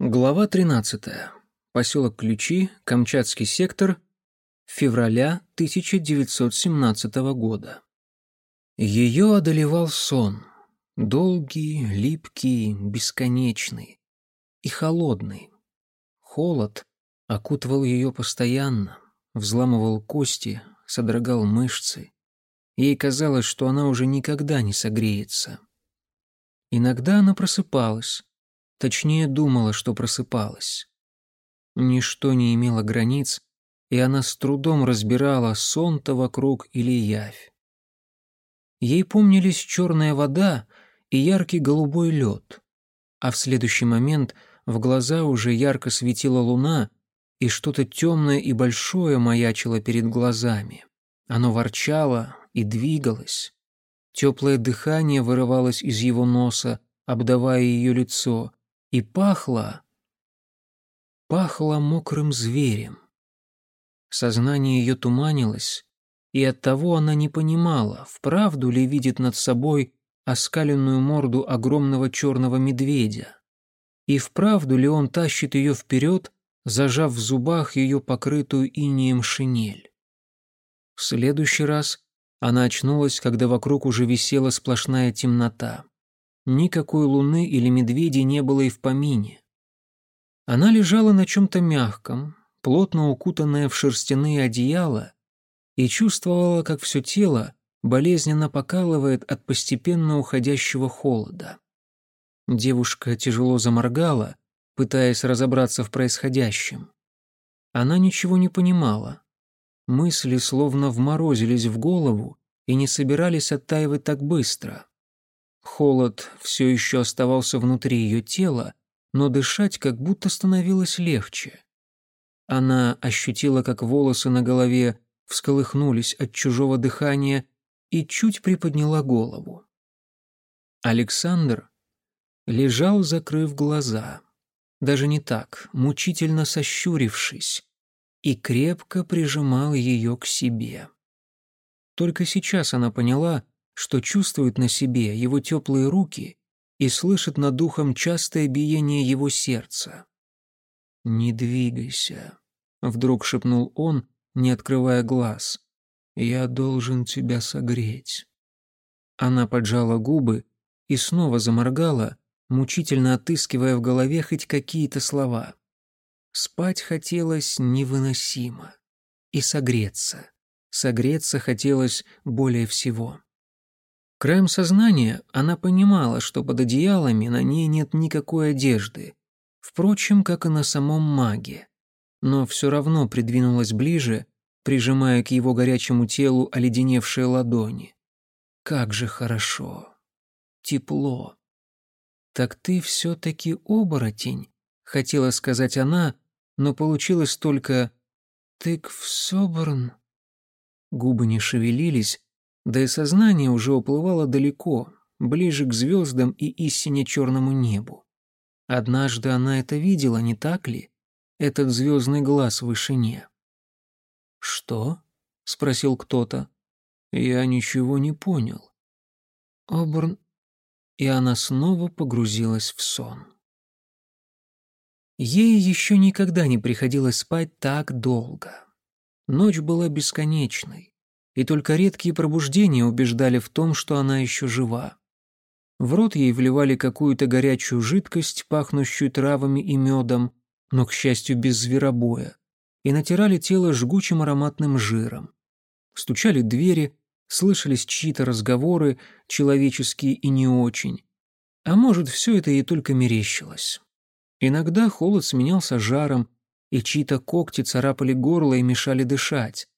Глава 13. Поселок Ключи, Камчатский сектор, февраля 1917 года. Ее одолевал сон, долгий, липкий, бесконечный и холодный. Холод окутывал ее постоянно, взламывал кости, содрогал мышцы. Ей казалось, что она уже никогда не согреется. Иногда она просыпалась, Точнее, думала, что просыпалась. Ничто не имело границ, и она с трудом разбирала, сон-то вокруг или явь. Ей помнились черная вода и яркий голубой лед, а в следующий момент в глаза уже ярко светила луна, и что-то темное и большое маячило перед глазами. Оно ворчало и двигалось. Теплое дыхание вырывалось из его носа, обдавая ее лицо, и пахло... пахло мокрым зверем. Сознание ее туманилось, и оттого она не понимала, вправду ли видит над собой оскаленную морду огромного черного медведя, и вправду ли он тащит ее вперед, зажав в зубах ее покрытую инеем шинель. В следующий раз она очнулась, когда вокруг уже висела сплошная темнота. Никакой луны или медведей не было и в помине. Она лежала на чем-то мягком, плотно укутанная в шерстяные одеяла, и чувствовала, как все тело болезненно покалывает от постепенно уходящего холода. Девушка тяжело заморгала, пытаясь разобраться в происходящем. Она ничего не понимала. Мысли словно вморозились в голову и не собирались оттаивать так быстро. Холод все еще оставался внутри ее тела, но дышать как будто становилось легче. Она ощутила, как волосы на голове всколыхнулись от чужого дыхания и чуть приподняла голову. Александр лежал, закрыв глаза, даже не так, мучительно сощурившись, и крепко прижимал ее к себе. Только сейчас она поняла, что чувствует на себе его теплые руки и слышит над духом частое биение его сердца. «Не двигайся», — вдруг шепнул он, не открывая глаз. «Я должен тебя согреть». Она поджала губы и снова заморгала, мучительно отыскивая в голове хоть какие-то слова. Спать хотелось невыносимо. И согреться. Согреться хотелось более всего. Краем сознания она понимала, что под одеялами на ней нет никакой одежды, впрочем, как и на самом маге. Но все равно придвинулась ближе, прижимая к его горячему телу оледеневшие ладони. Как же хорошо. Тепло. «Так ты все-таки оборотень», — хотела сказать она, но получилось только «тык в соборн». Губы не шевелились, да и сознание уже уплывало далеко, ближе к звездам и истине черному небу. Однажды она это видела, не так ли? Этот звездный глаз в вышине. «Что?» — спросил кто-то. Я ничего не понял. Оберн... И она снова погрузилась в сон. Ей еще никогда не приходилось спать так долго. Ночь была бесконечной и только редкие пробуждения убеждали в том, что она еще жива. В рот ей вливали какую-то горячую жидкость, пахнущую травами и медом, но, к счастью, без зверобоя, и натирали тело жгучим ароматным жиром. Стучали двери, слышались чьи-то разговоры, человеческие и не очень. А может, все это ей только мерещилось. Иногда холод сменялся жаром, и чьи-то когти царапали горло и мешали дышать.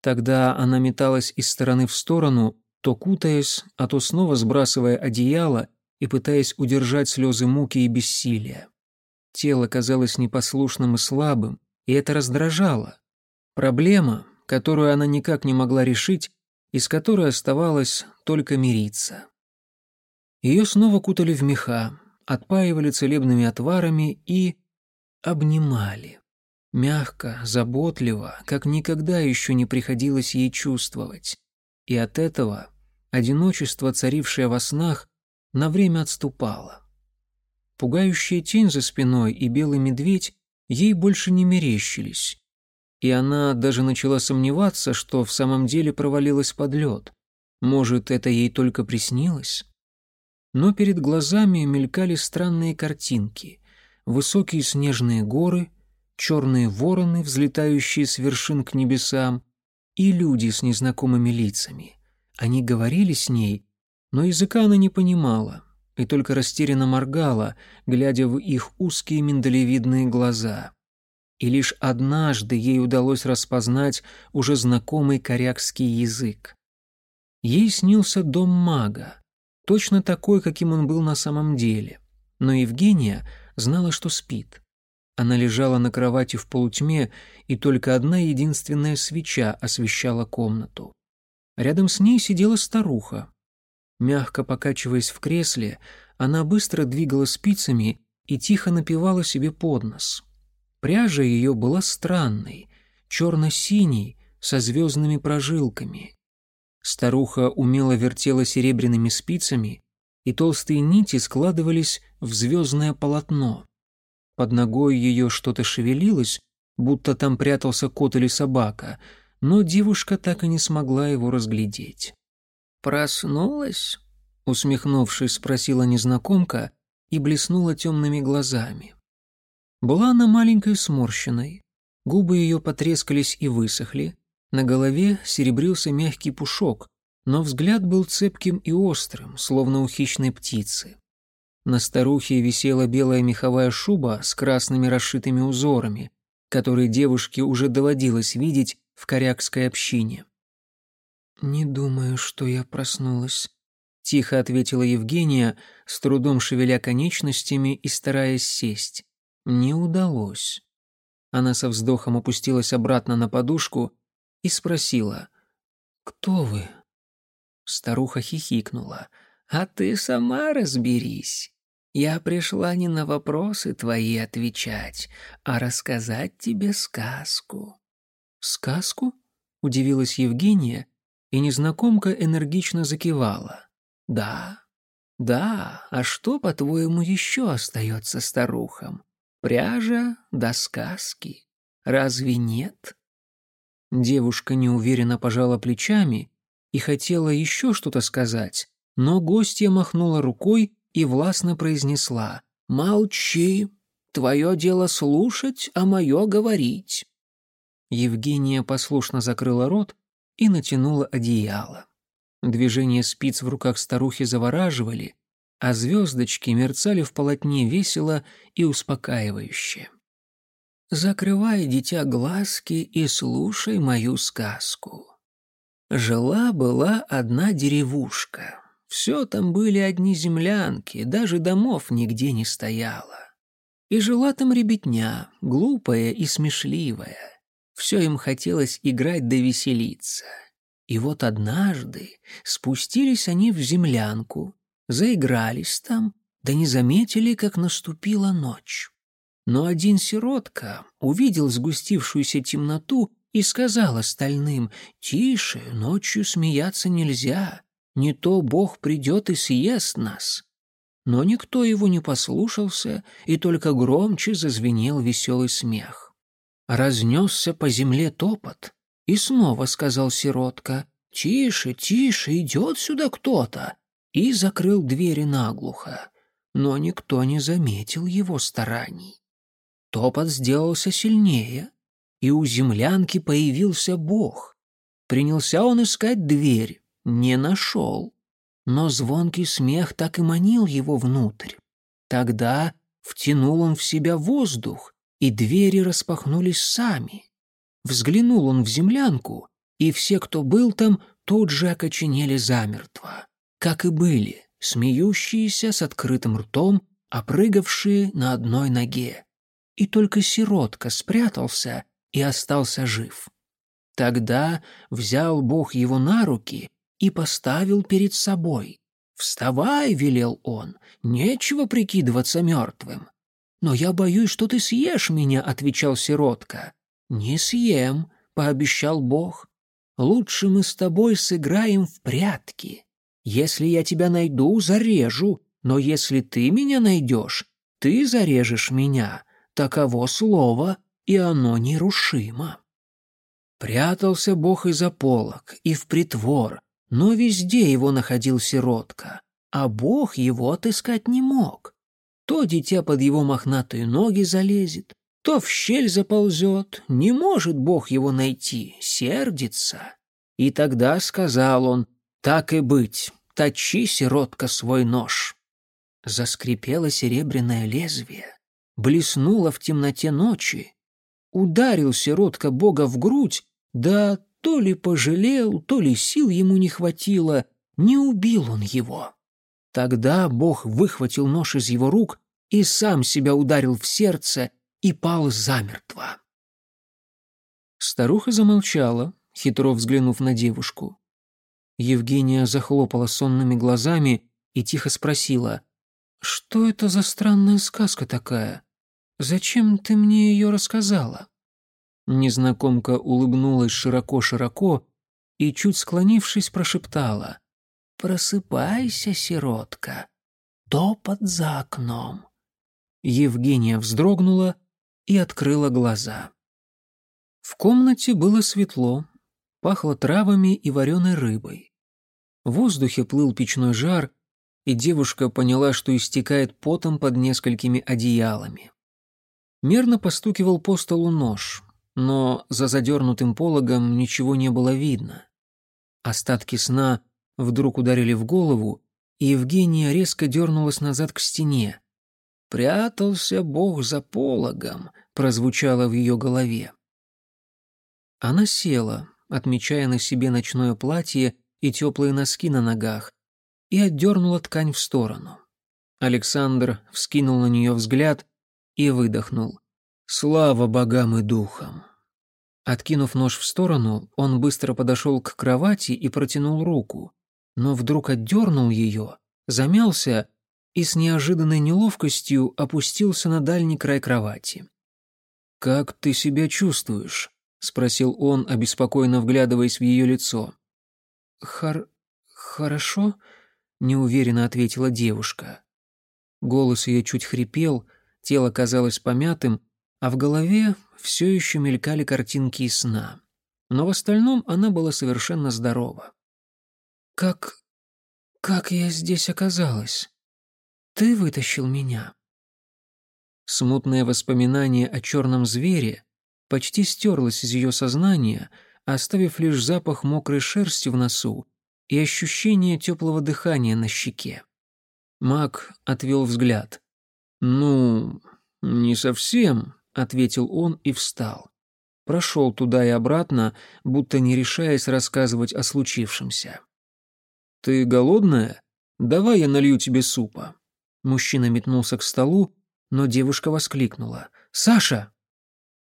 Тогда она металась из стороны в сторону, то кутаясь, а то снова сбрасывая одеяло и пытаясь удержать слезы муки и бессилия. Тело казалось непослушным и слабым, и это раздражало. Проблема, которую она никак не могла решить, и с которой оставалось только мириться. Ее снова кутали в меха, отпаивали целебными отварами и обнимали. Мягко, заботливо, как никогда еще не приходилось ей чувствовать. И от этого одиночество, царившее во снах, на время отступало. Пугающая тень за спиной и белый медведь ей больше не мерещились. И она даже начала сомневаться, что в самом деле провалилась под лед. Может, это ей только приснилось? Но перед глазами мелькали странные картинки. Высокие снежные горы, черные вороны, взлетающие с вершин к небесам, и люди с незнакомыми лицами. Они говорили с ней, но языка она не понимала и только растерянно моргала, глядя в их узкие миндалевидные глаза. И лишь однажды ей удалось распознать уже знакомый корякский язык. Ей снился дом мага, точно такой, каким он был на самом деле. Но Евгения знала, что спит. Она лежала на кровати в полутьме, и только одна единственная свеча освещала комнату. Рядом с ней сидела старуха. Мягко покачиваясь в кресле, она быстро двигала спицами и тихо напевала себе под нос. Пряжа ее была странной, черно-синей, со звездными прожилками. Старуха умело вертела серебряными спицами, и толстые нити складывались в звездное полотно. Под ногой ее что-то шевелилось, будто там прятался кот или собака, но девушка так и не смогла его разглядеть. «Проснулась?» — усмехнувшись, спросила незнакомка и блеснула темными глазами. Была она маленькой сморщенной, губы ее потрескались и высохли, на голове серебрился мягкий пушок, но взгляд был цепким и острым, словно у хищной птицы. На старухе висела белая меховая шуба с красными расшитыми узорами, которые девушке уже доводилось видеть в корякской общине. «Не думаю, что я проснулась», — тихо ответила Евгения, с трудом шевеля конечностями и стараясь сесть. Не удалось. Она со вздохом опустилась обратно на подушку и спросила, «Кто вы?» Старуха хихикнула. «А ты сама разберись. Я пришла не на вопросы твои отвечать, а рассказать тебе сказку». «Сказку?» — удивилась Евгения, и незнакомка энергично закивала. «Да, да, а что, по-твоему, еще остается старухам? Пряжа до сказки. Разве нет?» Девушка неуверенно пожала плечами и хотела еще что-то сказать, но гостья махнула рукой и властно произнесла «Молчи, твое дело слушать, а мое говорить». Евгения послушно закрыла рот и натянула одеяло. Движения спиц в руках старухи завораживали, а звездочки мерцали в полотне весело и успокаивающе. «Закрывай, дитя, глазки и слушай мою сказку. Жила-была одна деревушка. Все там были одни землянки, даже домов нигде не стояло. И жила там ребятня, глупая и смешливая. Все им хотелось играть да веселиться. И вот однажды спустились они в землянку, заигрались там, да не заметили, как наступила ночь. Но один сиротка увидел сгустившуюся темноту и сказал остальным, «Тише, ночью смеяться нельзя, не то Бог придет и съест нас». Но никто его не послушался, и только громче зазвенел веселый смех. Разнесся по земле топот, и снова сказал сиротка, «Тише, тише, идет сюда кто-то», и закрыл двери наглухо, но никто не заметил его стараний. Топот сделался сильнее, и у землянки появился бог. Принялся он искать дверь, не нашел. Но звонкий смех так и манил его внутрь. Тогда втянул он в себя воздух, и двери распахнулись сами. Взглянул он в землянку, и все, кто был там, тут же окоченели замертво. Как и были, смеющиеся с открытым ртом, опрыгавшие на одной ноге. И только сиротка спрятался и остался жив. Тогда взял Бог его на руки и поставил перед собой. «Вставай», — велел он, — «нечего прикидываться мертвым». «Но я боюсь, что ты съешь меня», — отвечал сиротка. «Не съем», — пообещал Бог. «Лучше мы с тобой сыграем в прятки. Если я тебя найду, зарежу, но если ты меня найдешь, Ты зарежешь меня, таково слово, и оно нерушимо. Прятался Бог и за полок, и в притвор, но везде его находил сиротка, а Бог его отыскать не мог. То дитя под его мохнатые ноги залезет, то в щель заползет, не может Бог его найти, сердится. И тогда сказал он, так и быть, точи, сиротка, свой нож. Заскрипело серебряное лезвие, блеснуло в темноте ночи. Ударил сиротка Бога в грудь, да то ли пожалел, то ли сил ему не хватило, не убил он его. Тогда Бог выхватил нож из его рук и сам себя ударил в сердце и пал замертво. Старуха замолчала, хитро взглянув на девушку. Евгения захлопала сонными глазами и тихо спросила, «Что это за странная сказка такая? Зачем ты мне ее рассказала?» Незнакомка улыбнулась широко-широко и, чуть склонившись, прошептала. «Просыпайся, сиротка, топот за окном». Евгения вздрогнула и открыла глаза. В комнате было светло, пахло травами и вареной рыбой. В воздухе плыл печной жар, и девушка поняла, что истекает потом под несколькими одеялами. Мерно постукивал по столу нож но за задернутым пологом ничего не было видно. Остатки сна вдруг ударили в голову, и Евгения резко дернулась назад к стене. «Прятался Бог за пологом», — прозвучало в ее голове. Она села, отмечая на себе ночное платье и теплые носки на ногах, и отдернула ткань в сторону. Александр вскинул на нее взгляд и выдохнул. «Слава богам и духам!» Откинув нож в сторону, он быстро подошел к кровати и протянул руку, но вдруг отдернул ее, замялся и с неожиданной неловкостью опустился на дальний край кровати. «Как ты себя чувствуешь?» — спросил он, обеспокоенно вглядываясь в ее лицо. «Хор... хорошо?» — неуверенно ответила девушка. Голос ее чуть хрипел, тело казалось помятым, а в голове все еще мелькали картинки из сна. Но в остальном она была совершенно здорова. «Как... как я здесь оказалась? Ты вытащил меня?» Смутное воспоминание о черном звере почти стерлось из ее сознания, оставив лишь запах мокрой шерсти в носу и ощущение теплого дыхания на щеке. Мак отвел взгляд. «Ну, не совсем», ответил он и встал. Прошел туда и обратно, будто не решаясь рассказывать о случившемся. «Ты голодная? Давай я налью тебе супа». Мужчина метнулся к столу, но девушка воскликнула. «Саша!»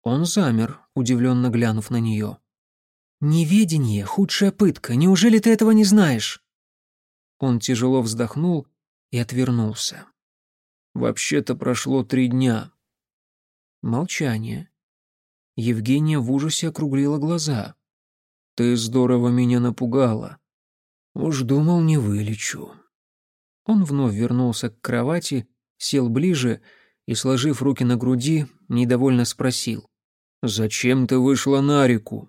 Он замер, удивленно глянув на нее. «Неведение — худшая пытка. Неужели ты этого не знаешь?» Он тяжело вздохнул и отвернулся. «Вообще-то прошло три дня. Молчание. Евгения в ужасе округлила глаза. «Ты здорово меня напугала. Уж думал, не вылечу». Он вновь вернулся к кровати, сел ближе и, сложив руки на груди, недовольно спросил. «Зачем ты вышла на реку?»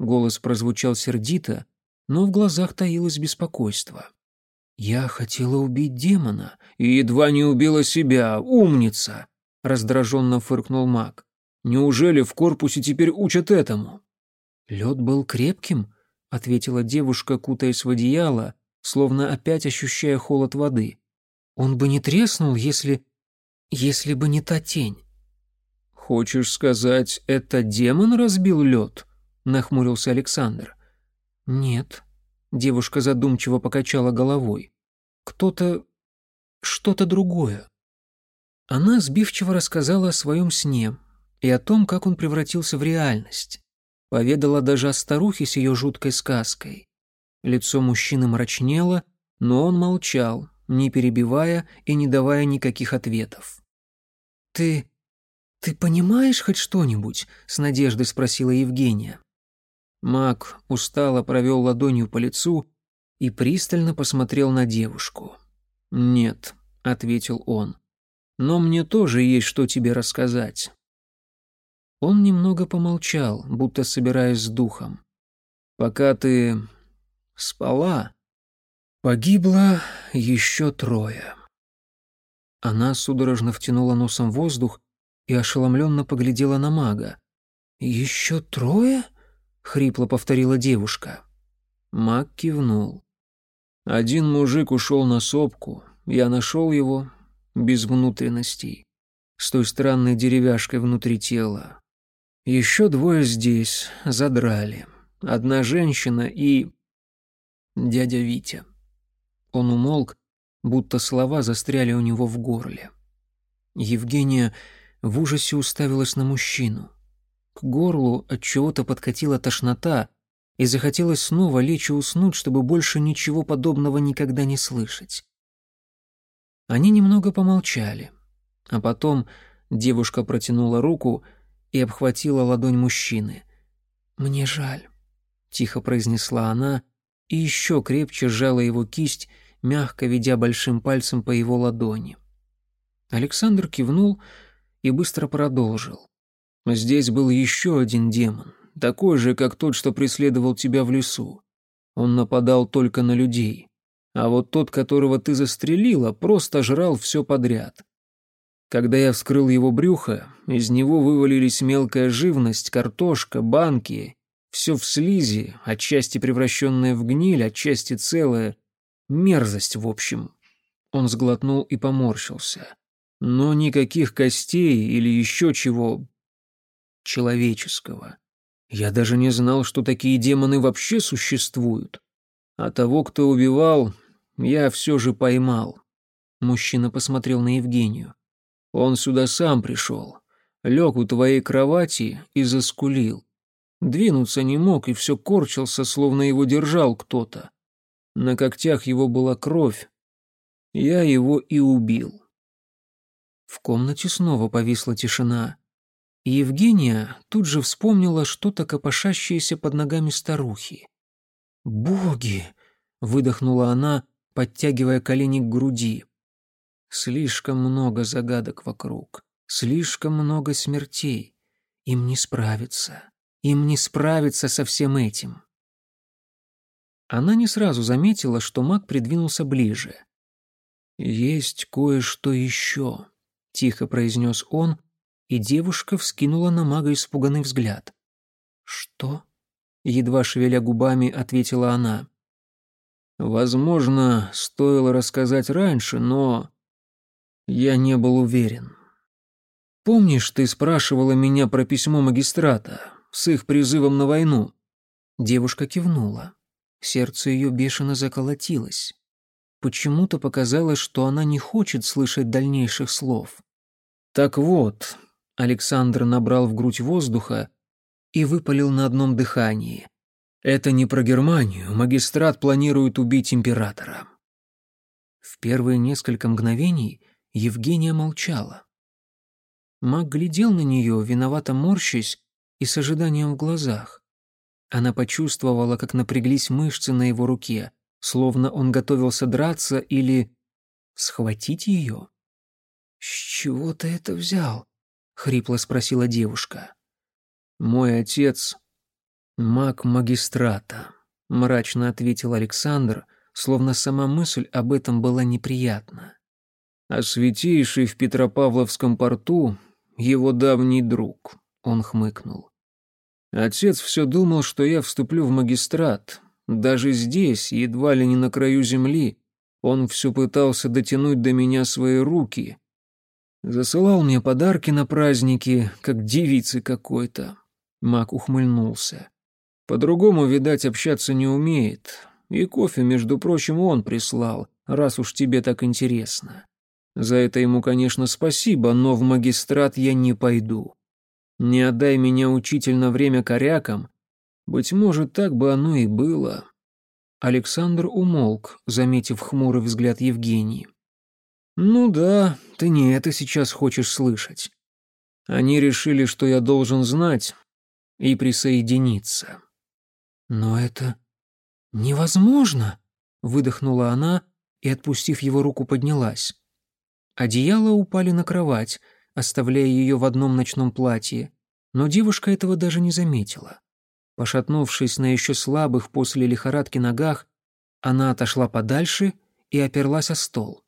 Голос прозвучал сердито, но в глазах таилось беспокойство. «Я хотела убить демона и едва не убила себя, умница!» Раздраженно фыркнул маг. Неужели в корпусе теперь учат этому? Лед был крепким, ответила девушка, кутаясь в одеяло, словно опять ощущая холод воды. Он бы не треснул, если... если бы не та тень. Хочешь сказать, это демон разбил лед? нахмурился Александр. Нет, девушка задумчиво покачала головой. Кто-то... что-то другое. Она сбивчиво рассказала о своем сне и о том, как он превратился в реальность. Поведала даже о старухе с ее жуткой сказкой. Лицо мужчины мрачнело, но он молчал, не перебивая и не давая никаких ответов. «Ты... ты понимаешь хоть что-нибудь?» — с надеждой спросила Евгения. Мак устало провел ладонью по лицу и пристально посмотрел на девушку. «Нет», — ответил он. Но мне тоже есть что тебе рассказать». Он немного помолчал, будто собираясь с духом. «Пока ты спала, погибло еще трое». Она судорожно втянула носом воздух и ошеломленно поглядела на мага. «Еще трое?» — хрипло повторила девушка. Маг кивнул. Один мужик ушел на сопку, я нашел его без внутренностей, с той странной деревяшкой внутри тела. Еще двое здесь, задрали. Одна женщина и... дядя Витя. Он умолк, будто слова застряли у него в горле. Евгения в ужасе уставилась на мужчину. К горлу от чего-то подкатила тошнота, и захотелось снова лечь и уснуть, чтобы больше ничего подобного никогда не слышать. Они немного помолчали, а потом девушка протянула руку и обхватила ладонь мужчины. «Мне жаль», — тихо произнесла она и еще крепче сжала его кисть, мягко ведя большим пальцем по его ладони. Александр кивнул и быстро продолжил. «Здесь был еще один демон, такой же, как тот, что преследовал тебя в лесу. Он нападал только на людей. А вот тот, которого ты застрелила, просто жрал все подряд. Когда я вскрыл его брюхо, из него вывалились мелкая живность, картошка, банки, все в слизи, отчасти превращенное в гниль, отчасти целое. Мерзость, в общем. Он сглотнул и поморщился. Но никаких костей или еще чего человеческого. Я даже не знал, что такие демоны вообще существуют. А того, кто убивал, я все же поймал. Мужчина посмотрел на Евгению. Он сюда сам пришел. Лег у твоей кровати и заскулил. Двинуться не мог и все корчился, словно его держал кто-то. На когтях его была кровь. Я его и убил. В комнате снова повисла тишина. Евгения тут же вспомнила что-то копошащееся под ногами старухи. «Боги!» — выдохнула она, подтягивая колени к груди. «Слишком много загадок вокруг, слишком много смертей. Им не справиться, им не справиться со всем этим». Она не сразу заметила, что маг придвинулся ближе. «Есть кое-что еще», — тихо произнес он, и девушка вскинула на мага испуганный взгляд. «Что?» — едва шевеля губами ответила она. «Возможно, стоило рассказать раньше, но я не был уверен. Помнишь, ты спрашивала меня про письмо магистрата с их призывом на войну?» Девушка кивнула. Сердце ее бешено заколотилось. Почему-то показалось, что она не хочет слышать дальнейших слов. «Так вот, Александр набрал в грудь воздуха и выпалил на одном дыхании. «Это не про Германию. Магистрат планирует убить императора». В первые несколько мгновений Евгения молчала. Маг глядел на нее, виновато морщась и с ожиданием в глазах. Она почувствовала, как напряглись мышцы на его руке, словно он готовился драться или схватить ее. «С чего ты это взял?» хрипло спросила девушка. Мой отец маг магистрата, мрачно ответил Александр, словно сама мысль об этом была неприятна. А святейший в Петропавловском порту его давний друг, он хмыкнул. Отец все думал, что я вступлю в магистрат. Даже здесь, едва ли не на краю земли, он все пытался дотянуть до меня свои руки, Засылал мне подарки на праздники, как девицы какой-то. Мак ухмыльнулся. По-другому, видать, общаться не умеет. И кофе, между прочим, он прислал, раз уж тебе так интересно. За это ему, конечно, спасибо, но в магистрат я не пойду. Не отдай меня учитель на время корякам. Быть может, так бы оно и было. Александр умолк, заметив хмурый взгляд Евгении. «Ну да, ты не это сейчас хочешь слышать. Они решили, что я должен знать и присоединиться». «Но это невозможно», — выдохнула она и, отпустив его руку, поднялась. Одеяла упали на кровать, оставляя ее в одном ночном платье, но девушка этого даже не заметила. Пошатнувшись на еще слабых после лихорадки ногах, она отошла подальше и оперлась о стол.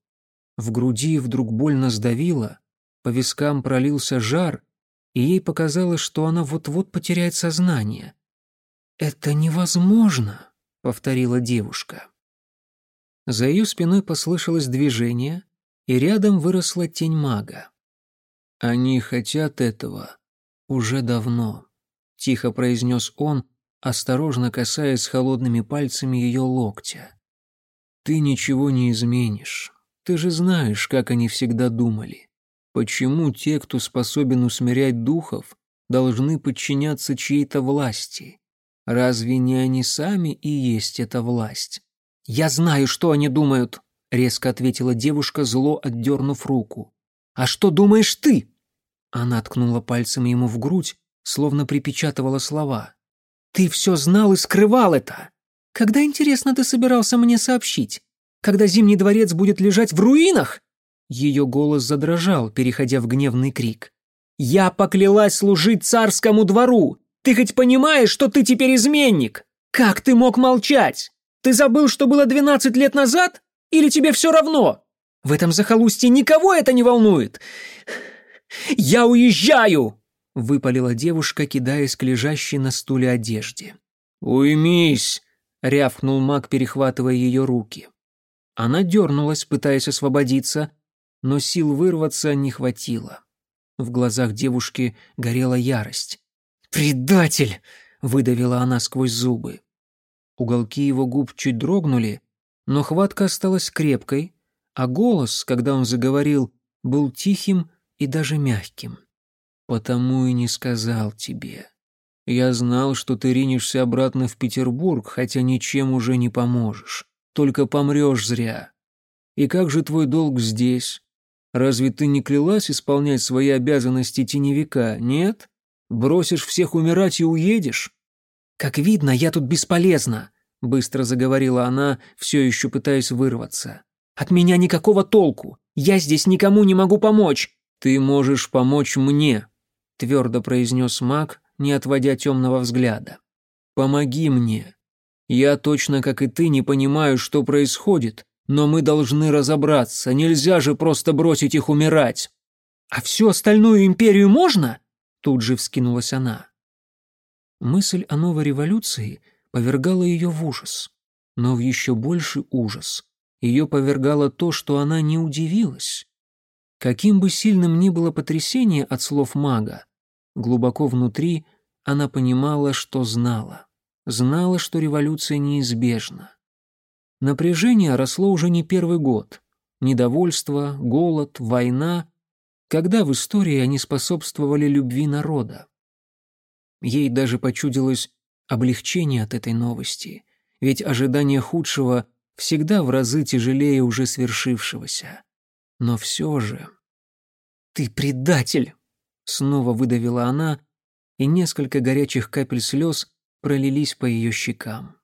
В груди вдруг больно сдавило, по вискам пролился жар, и ей показалось, что она вот-вот потеряет сознание. «Это невозможно», — повторила девушка. За ее спиной послышалось движение, и рядом выросла тень мага. «Они хотят этого уже давно», — тихо произнес он, осторожно касаясь холодными пальцами ее локтя. «Ты ничего не изменишь. Ты же знаешь, как они всегда думали. Почему те, кто способен усмирять духов, должны подчиняться чьей-то власти? Разве не они сами и есть эта власть? Я знаю, что они думают, — резко ответила девушка, зло отдернув руку. «А что думаешь ты?» Она ткнула пальцем ему в грудь, словно припечатывала слова. «Ты все знал и скрывал это! Когда, интересно, ты собирался мне сообщить? Когда Зимний дворец будет лежать в руинах?» Ее голос задрожал, переходя в гневный крик. «Я поклялась служить царскому двору! Ты хоть понимаешь, что ты теперь изменник? Как ты мог молчать? Ты забыл, что было двенадцать лет назад? Или тебе все равно? В этом захолустье никого это не волнует. Я уезжаю!» — выпалила девушка, кидаясь к лежащей на стуле одежде. «Уймись!» — рявкнул маг, перехватывая ее руки. Она дернулась, пытаясь освободиться, но сил вырваться не хватило. В глазах девушки горела ярость. «Предатель!» — выдавила она сквозь зубы. Уголки его губ чуть дрогнули, но хватка осталась крепкой, а голос, когда он заговорил, был тихим и даже мягким. «Потому и не сказал тебе. Я знал, что ты ринешься обратно в Петербург, хотя ничем уже не поможешь. Только помрешь зря. И как же твой долг здесь? Разве ты не клялась исполнять свои обязанности теневика, нет? Бросишь всех умирать и уедешь? Как видно, я тут бесполезна, — быстро заговорила она, все еще пытаясь вырваться. «От меня никакого толку! Я здесь никому не могу помочь!» «Ты можешь помочь мне», — твердо произнес маг, не отводя темного взгляда. «Помоги мне. Я точно, как и ты, не понимаю, что происходит, но мы должны разобраться, нельзя же просто бросить их умирать». «А всю остальную империю можно?» Тут же вскинулась она. Мысль о новой революции — повергало ее в ужас. Но в еще больший ужас ее повергало то, что она не удивилась. Каким бы сильным ни было потрясение от слов мага, глубоко внутри она понимала, что знала. Знала, что революция неизбежна. Напряжение росло уже не первый год. Недовольство, голод, война. Когда в истории они способствовали любви народа? Ей даже почудилось, облегчение от этой новости, ведь ожидание худшего всегда в разы тяжелее уже свершившегося. Но все же... «Ты предатель!» — снова выдавила она, и несколько горячих капель слез пролились по ее щекам.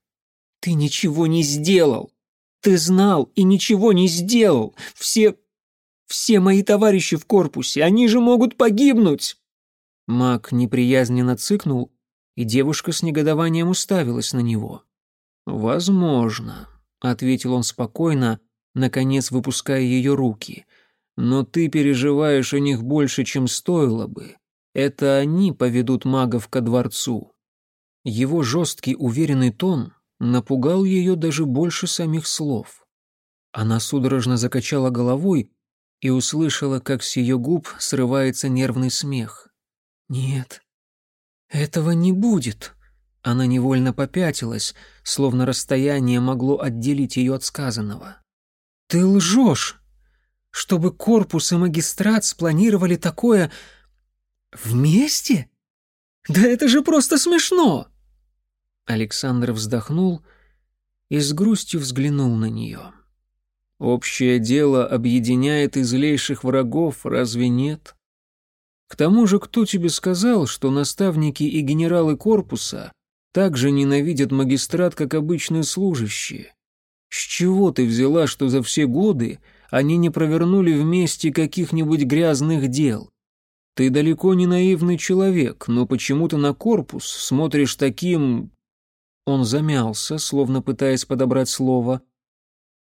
«Ты ничего не сделал! Ты знал и ничего не сделал! Все... все мои товарищи в корпусе, они же могут погибнуть!» Маг неприязненно цыкнул и девушка с негодованием уставилась на него. «Возможно», — ответил он спокойно, наконец выпуская ее руки. «Но ты переживаешь о них больше, чем стоило бы. Это они поведут магов ко дворцу». Его жесткий уверенный тон напугал ее даже больше самих слов. Она судорожно закачала головой и услышала, как с ее губ срывается нервный смех. «Нет, «Этого не будет!» Она невольно попятилась, словно расстояние могло отделить ее от сказанного. «Ты лжешь! Чтобы корпус и магистрат спланировали такое... вместе? Да это же просто смешно!» Александр вздохнул и с грустью взглянул на нее. «Общее дело объединяет и злейших врагов, разве нет? К тому же, кто тебе сказал, что наставники и генералы корпуса также ненавидят магистрат, как обычные служащие? С чего ты взяла, что за все годы они не провернули вместе каких-нибудь грязных дел. Ты далеко не наивный человек, но почему-то на корпус смотришь таким...» Он замялся, словно пытаясь подобрать слово.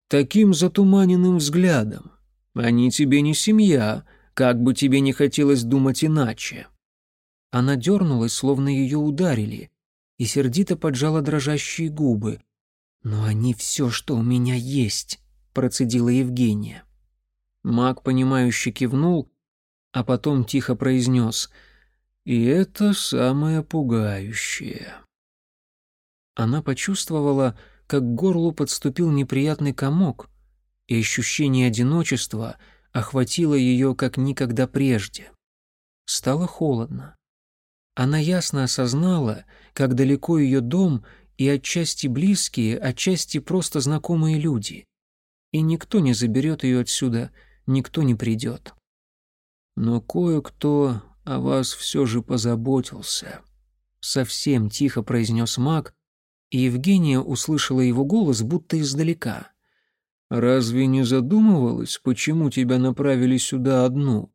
«Таким затуманенным взглядом. Они тебе не семья, как бы тебе не хотелось думать иначе». Она дернулась, словно ее ударили, и сердито поджала дрожащие губы. «Но они все, что у меня есть», — процедила Евгения. Маг, понимающе кивнул, а потом тихо произнес «И это самое пугающее». Она почувствовала, как к горлу подступил неприятный комок, и ощущение одиночества охватило ее как никогда прежде. Стало холодно. Она ясно осознала, как далеко ее дом и отчасти близкие, отчасти просто знакомые люди. И никто не заберет ее отсюда, никто не придет. Но кое-кто о вас все же позаботился. Совсем тихо произнес маг, и Евгения услышала его голос будто издалека. «Разве не задумывалась, почему тебя направили сюда одну?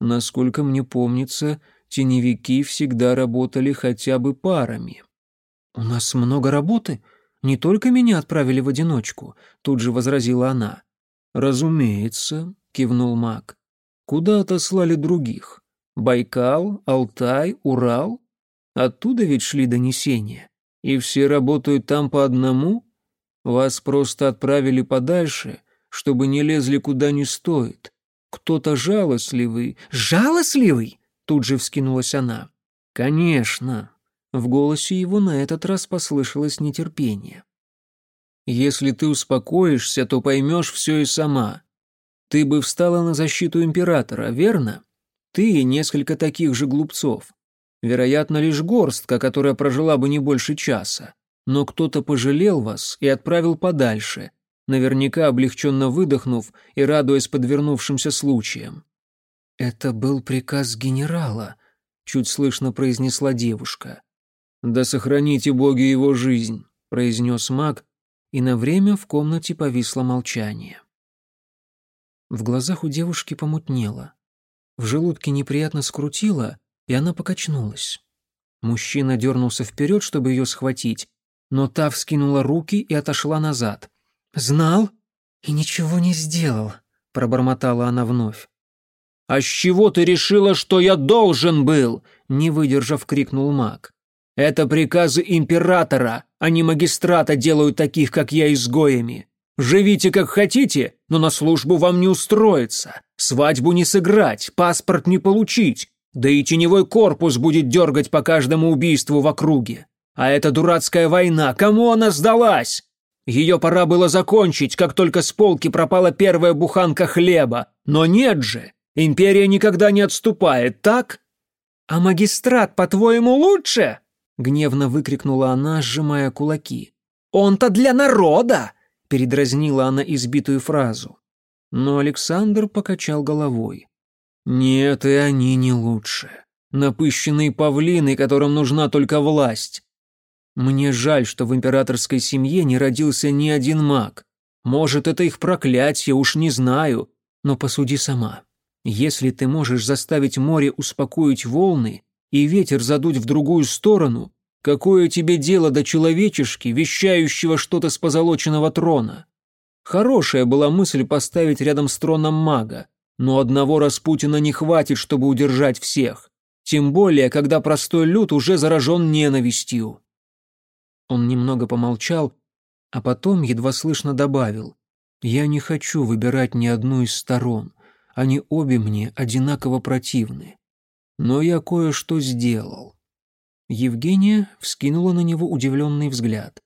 Насколько мне помнится, теневики всегда работали хотя бы парами». «У нас много работы. Не только меня отправили в одиночку», — тут же возразила она. «Разумеется», — кивнул маг. «Куда отослали других? Байкал, Алтай, Урал? Оттуда ведь шли донесения. И все работают там по одному? Вас просто отправили подальше, чтобы не лезли куда не стоит. Кто-то жалостливый». «Жалостливый?» Тут же вскинулась она. «Конечно». В голосе его на этот раз послышалось нетерпение. «Если ты успокоишься, то поймешь все и сама. Ты бы встала на защиту императора, верно? Ты и несколько таких же глупцов. Вероятно, лишь горстка, которая прожила бы не больше часа. Но кто-то пожалел вас и отправил подальше, наверняка облегченно выдохнув и радуясь подвернувшимся случаям. «Это был приказ генерала», — чуть слышно произнесла девушка. «Да сохраните боги его жизнь», — произнес маг, и на время в комнате повисло молчание. В глазах у девушки помутнело. В желудке неприятно скрутило, и она покачнулась. Мужчина дернулся вперед, чтобы ее схватить, но та вскинула руки и отошла назад. «Знал и ничего не сделал», — пробормотала она вновь. «А с чего ты решила, что я должен был?» — не выдержав, крикнул маг. «Это приказы императора, а не магистрата делают таких, как я, изгоями. Живите как хотите, но на службу вам не устроиться, свадьбу не сыграть, паспорт не получить, да и теневой корпус будет дергать по каждому убийству в округе. А эта дурацкая война, кому она сдалась? Ее пора было закончить, как только с полки пропала первая буханка хлеба. Но нет же, Империя никогда не отступает, так? А магистрат, по-твоему, лучше? Гневно выкрикнула она, сжимая кулаки. Он-то для народа! Передразнила она избитую фразу. Но Александр покачал головой. Нет, и они не лучше. Напыщенные павлины, которым нужна только власть. Мне жаль, что в императорской семье не родился ни один маг. Может, это их проклятие, уж не знаю, но посуди сама. Если ты можешь заставить море успокоить волны и ветер задуть в другую сторону, какое тебе дело до человечешки, вещающего что-то с позолоченного трона? Хорошая была мысль поставить рядом с троном мага, но одного Распутина не хватит, чтобы удержать всех. Тем более, когда простой люд уже заражен ненавистью. Он немного помолчал, а потом едва слышно добавил. «Я не хочу выбирать ни одну из сторон. Они обе мне одинаково противны. Но я кое-что сделал. Евгения вскинула на него удивленный взгляд.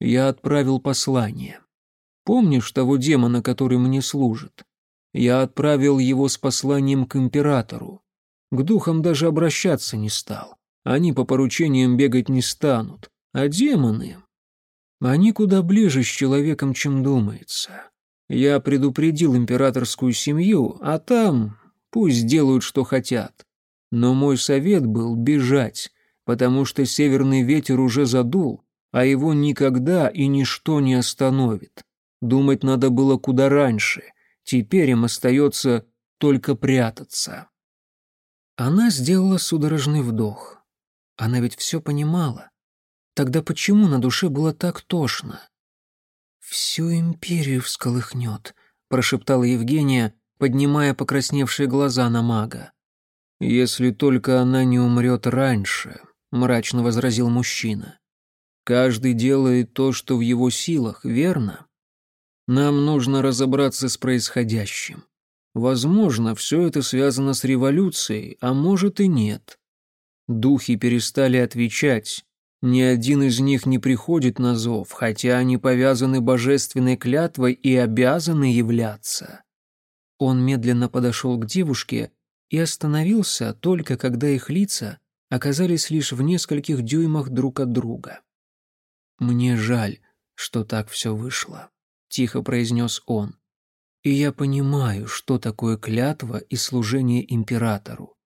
Я отправил послание. Помнишь того демона, который мне служит? Я отправил его с посланием к императору. К духам даже обращаться не стал. Они по поручениям бегать не станут. А демоны... Они куда ближе с человеком, чем думается. Я предупредил императорскую семью, а там пусть делают, что хотят. Но мой совет был бежать, потому что северный ветер уже задул, а его никогда и ничто не остановит. Думать надо было куда раньше, Теперь им остается только прятаться. Она сделала судорожный вдох. Она ведь все понимала. Тогда почему на душе было так тошно? «Всю империю всколыхнет», — прошептала Евгения, поднимая покрасневшие глаза на мага. «Если только она не умрет раньше», — мрачно возразил мужчина. «Каждый делает то, что в его силах, верно? Нам нужно разобраться с происходящим. Возможно, все это связано с революцией, а может и нет. Духи перестали отвечать. Ни один из них не приходит на зов, хотя они повязаны божественной клятвой и обязаны являться. Он медленно подошел к девушке и остановился только когда их лица оказались лишь в нескольких дюймах друг от друга. «Мне жаль, что так все вышло», — тихо произнес он. «И я понимаю, что такое клятва и служение императору.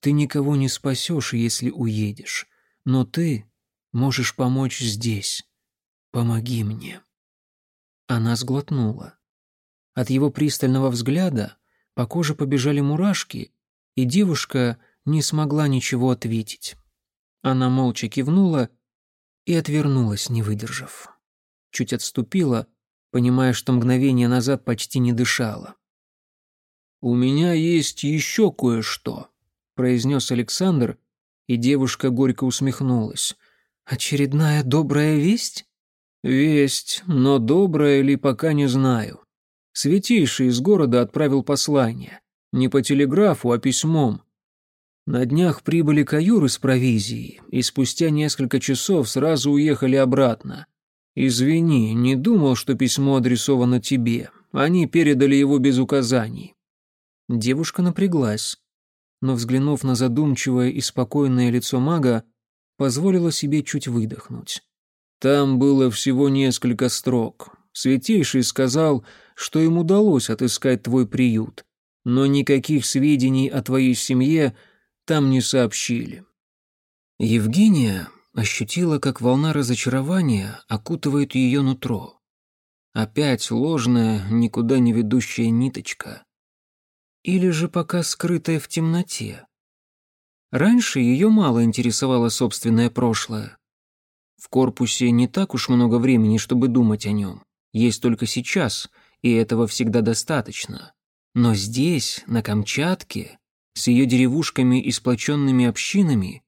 Ты никого не спасешь, если уедешь, но ты можешь помочь здесь. Помоги мне». Она сглотнула. От его пристального взгляда по коже побежали мурашки, и девушка не смогла ничего ответить. Она молча кивнула и отвернулась, не выдержав. Чуть отступила, понимая, что мгновение назад почти не дышала. «У меня есть еще кое-что», — произнес Александр, и девушка горько усмехнулась. «Очередная добрая весть?» «Весть, но добрая ли, пока не знаю. Святейший из города отправил послание. Не по телеграфу, а письмом. На днях прибыли каюры с провизией, и спустя несколько часов сразу уехали обратно. Извини, не думал, что письмо адресовано тебе. Они передали его без указаний. Девушка напряглась, но, взглянув на задумчивое и спокойное лицо мага, позволила себе чуть выдохнуть. Там было всего несколько строк. Святейший сказал, что им удалось отыскать твой приют, но никаких сведений о твоей семье там не сообщили. Евгения ощутила, как волна разочарования окутывает ее нутро. Опять ложная, никуда не ведущая ниточка. Или же пока скрытая в темноте. Раньше ее мало интересовало собственное прошлое. В корпусе не так уж много времени, чтобы думать о нем есть только сейчас, и этого всегда достаточно. Но здесь, на Камчатке, с ее деревушками и сплоченными общинами,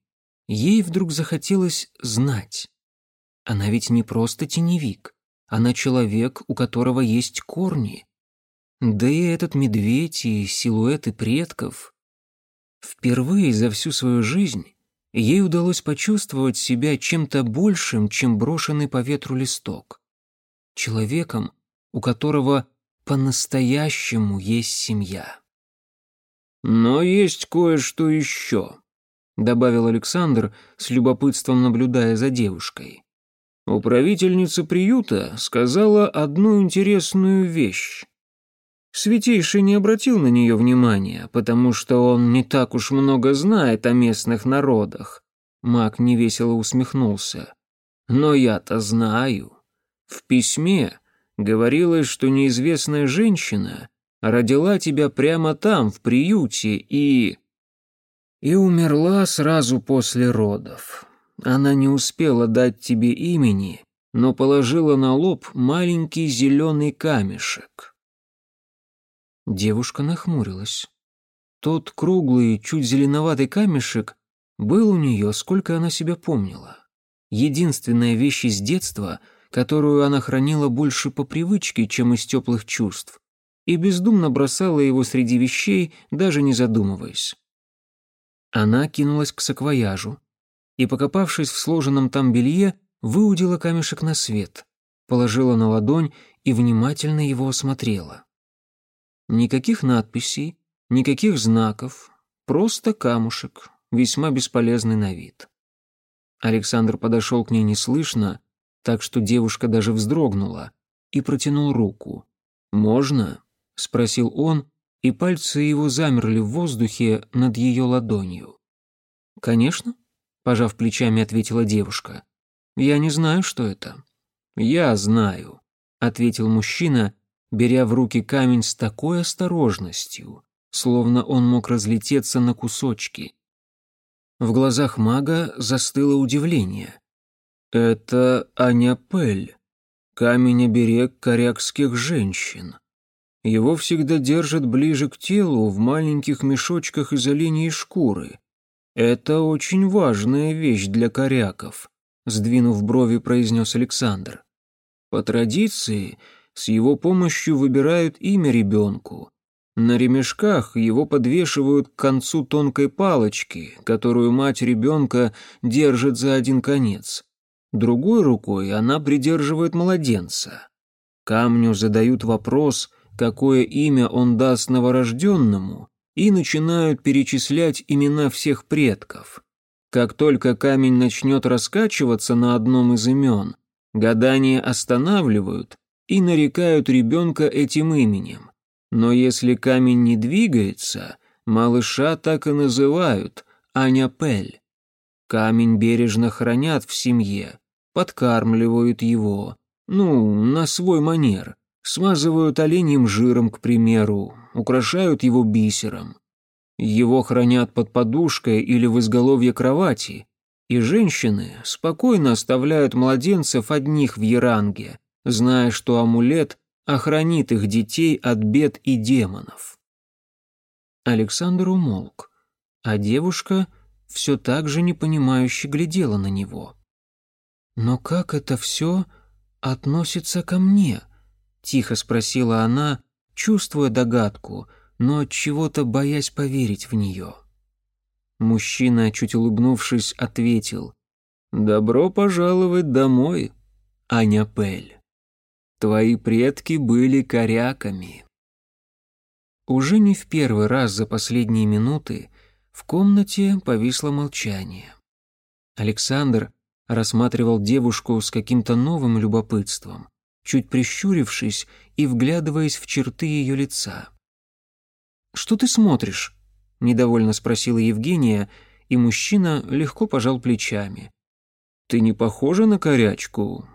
ей вдруг захотелось знать. Она ведь не просто теневик, она человек, у которого есть корни. Да и этот медведь и силуэты предков. Впервые за всю свою жизнь ей удалось почувствовать себя чем-то большим, чем брошенный по ветру листок человеком, у которого по-настоящему есть семья. «Но есть кое-что еще», — добавил Александр, с любопытством наблюдая за девушкой. Управительница приюта сказала одну интересную вещь. Святейший не обратил на нее внимания, потому что он не так уж много знает о местных народах. Маг невесело усмехнулся. Но я-то знаю. В письме говорилось, что неизвестная женщина родила тебя прямо там, в приюте, и... И умерла сразу после родов. Она не успела дать тебе имени, но положила на лоб маленький зеленый камешек. Девушка нахмурилась. Тот круглый, чуть зеленоватый камешек был у нее, сколько она себя помнила. Единственная вещь из детства — которую она хранила больше по привычке, чем из теплых чувств, и бездумно бросала его среди вещей, даже не задумываясь. Она кинулась к саквояжу и, покопавшись в сложенном там белье, выудила камешек на свет, положила на ладонь и внимательно его осмотрела. Никаких надписей, никаких знаков, просто камушек, весьма бесполезный на вид. Александр подошел к ней неслышно, так что девушка даже вздрогнула и протянул руку. «Можно?» — спросил он, и пальцы его замерли в воздухе над ее ладонью. «Конечно», — пожав плечами, ответила девушка. «Я не знаю, что это». «Я знаю», — ответил мужчина, беря в руки камень с такой осторожностью, словно он мог разлететься на кусочки. В глазах мага застыло удивление. «Это Аняпель, камень-оберег корякских женщин. Его всегда держат ближе к телу в маленьких мешочках из оленьей шкуры. Это очень важная вещь для коряков», — сдвинув брови, произнес Александр. «По традиции, с его помощью выбирают имя ребенку, на ремешках его подвешивают к концу тонкой палочки, которую мать ребенка держит за один конец. Другой рукой она придерживает младенца. Камню задают вопрос, какое имя он даст новорожденному, и начинают перечислять имена всех предков. Как только камень начнет раскачиваться на одном из имен, гадание останавливают и нарекают ребенка этим именем. Но если камень не двигается, малыша так и называют Аняпель. Камень бережно хранят в семье, подкармливают его, ну, на свой манер, смазывают оленьим жиром, к примеру, украшают его бисером. Его хранят под подушкой или в изголовье кровати, и женщины спокойно оставляют младенцев одних в Яранге, зная, что амулет охранит их детей от бед и демонов. Александр умолк, а девушка все так же непонимающе глядела на него. «Но как это все относится ко мне?» — тихо спросила она, чувствуя догадку, но от чего-то боясь поверить в нее. Мужчина, чуть улыбнувшись, ответил «Добро пожаловать домой, Аня Пель». Твои предки были коряками. Уже не в первый раз за последние минуты в комнате повисло молчание. Александр рассматривал девушку с каким-то новым любопытством, чуть прищурившись и вглядываясь в черты ее лица. «Что ты смотришь?» — недовольно спросила Евгения, и мужчина легко пожал плечами. «Ты не похожа на корячку?»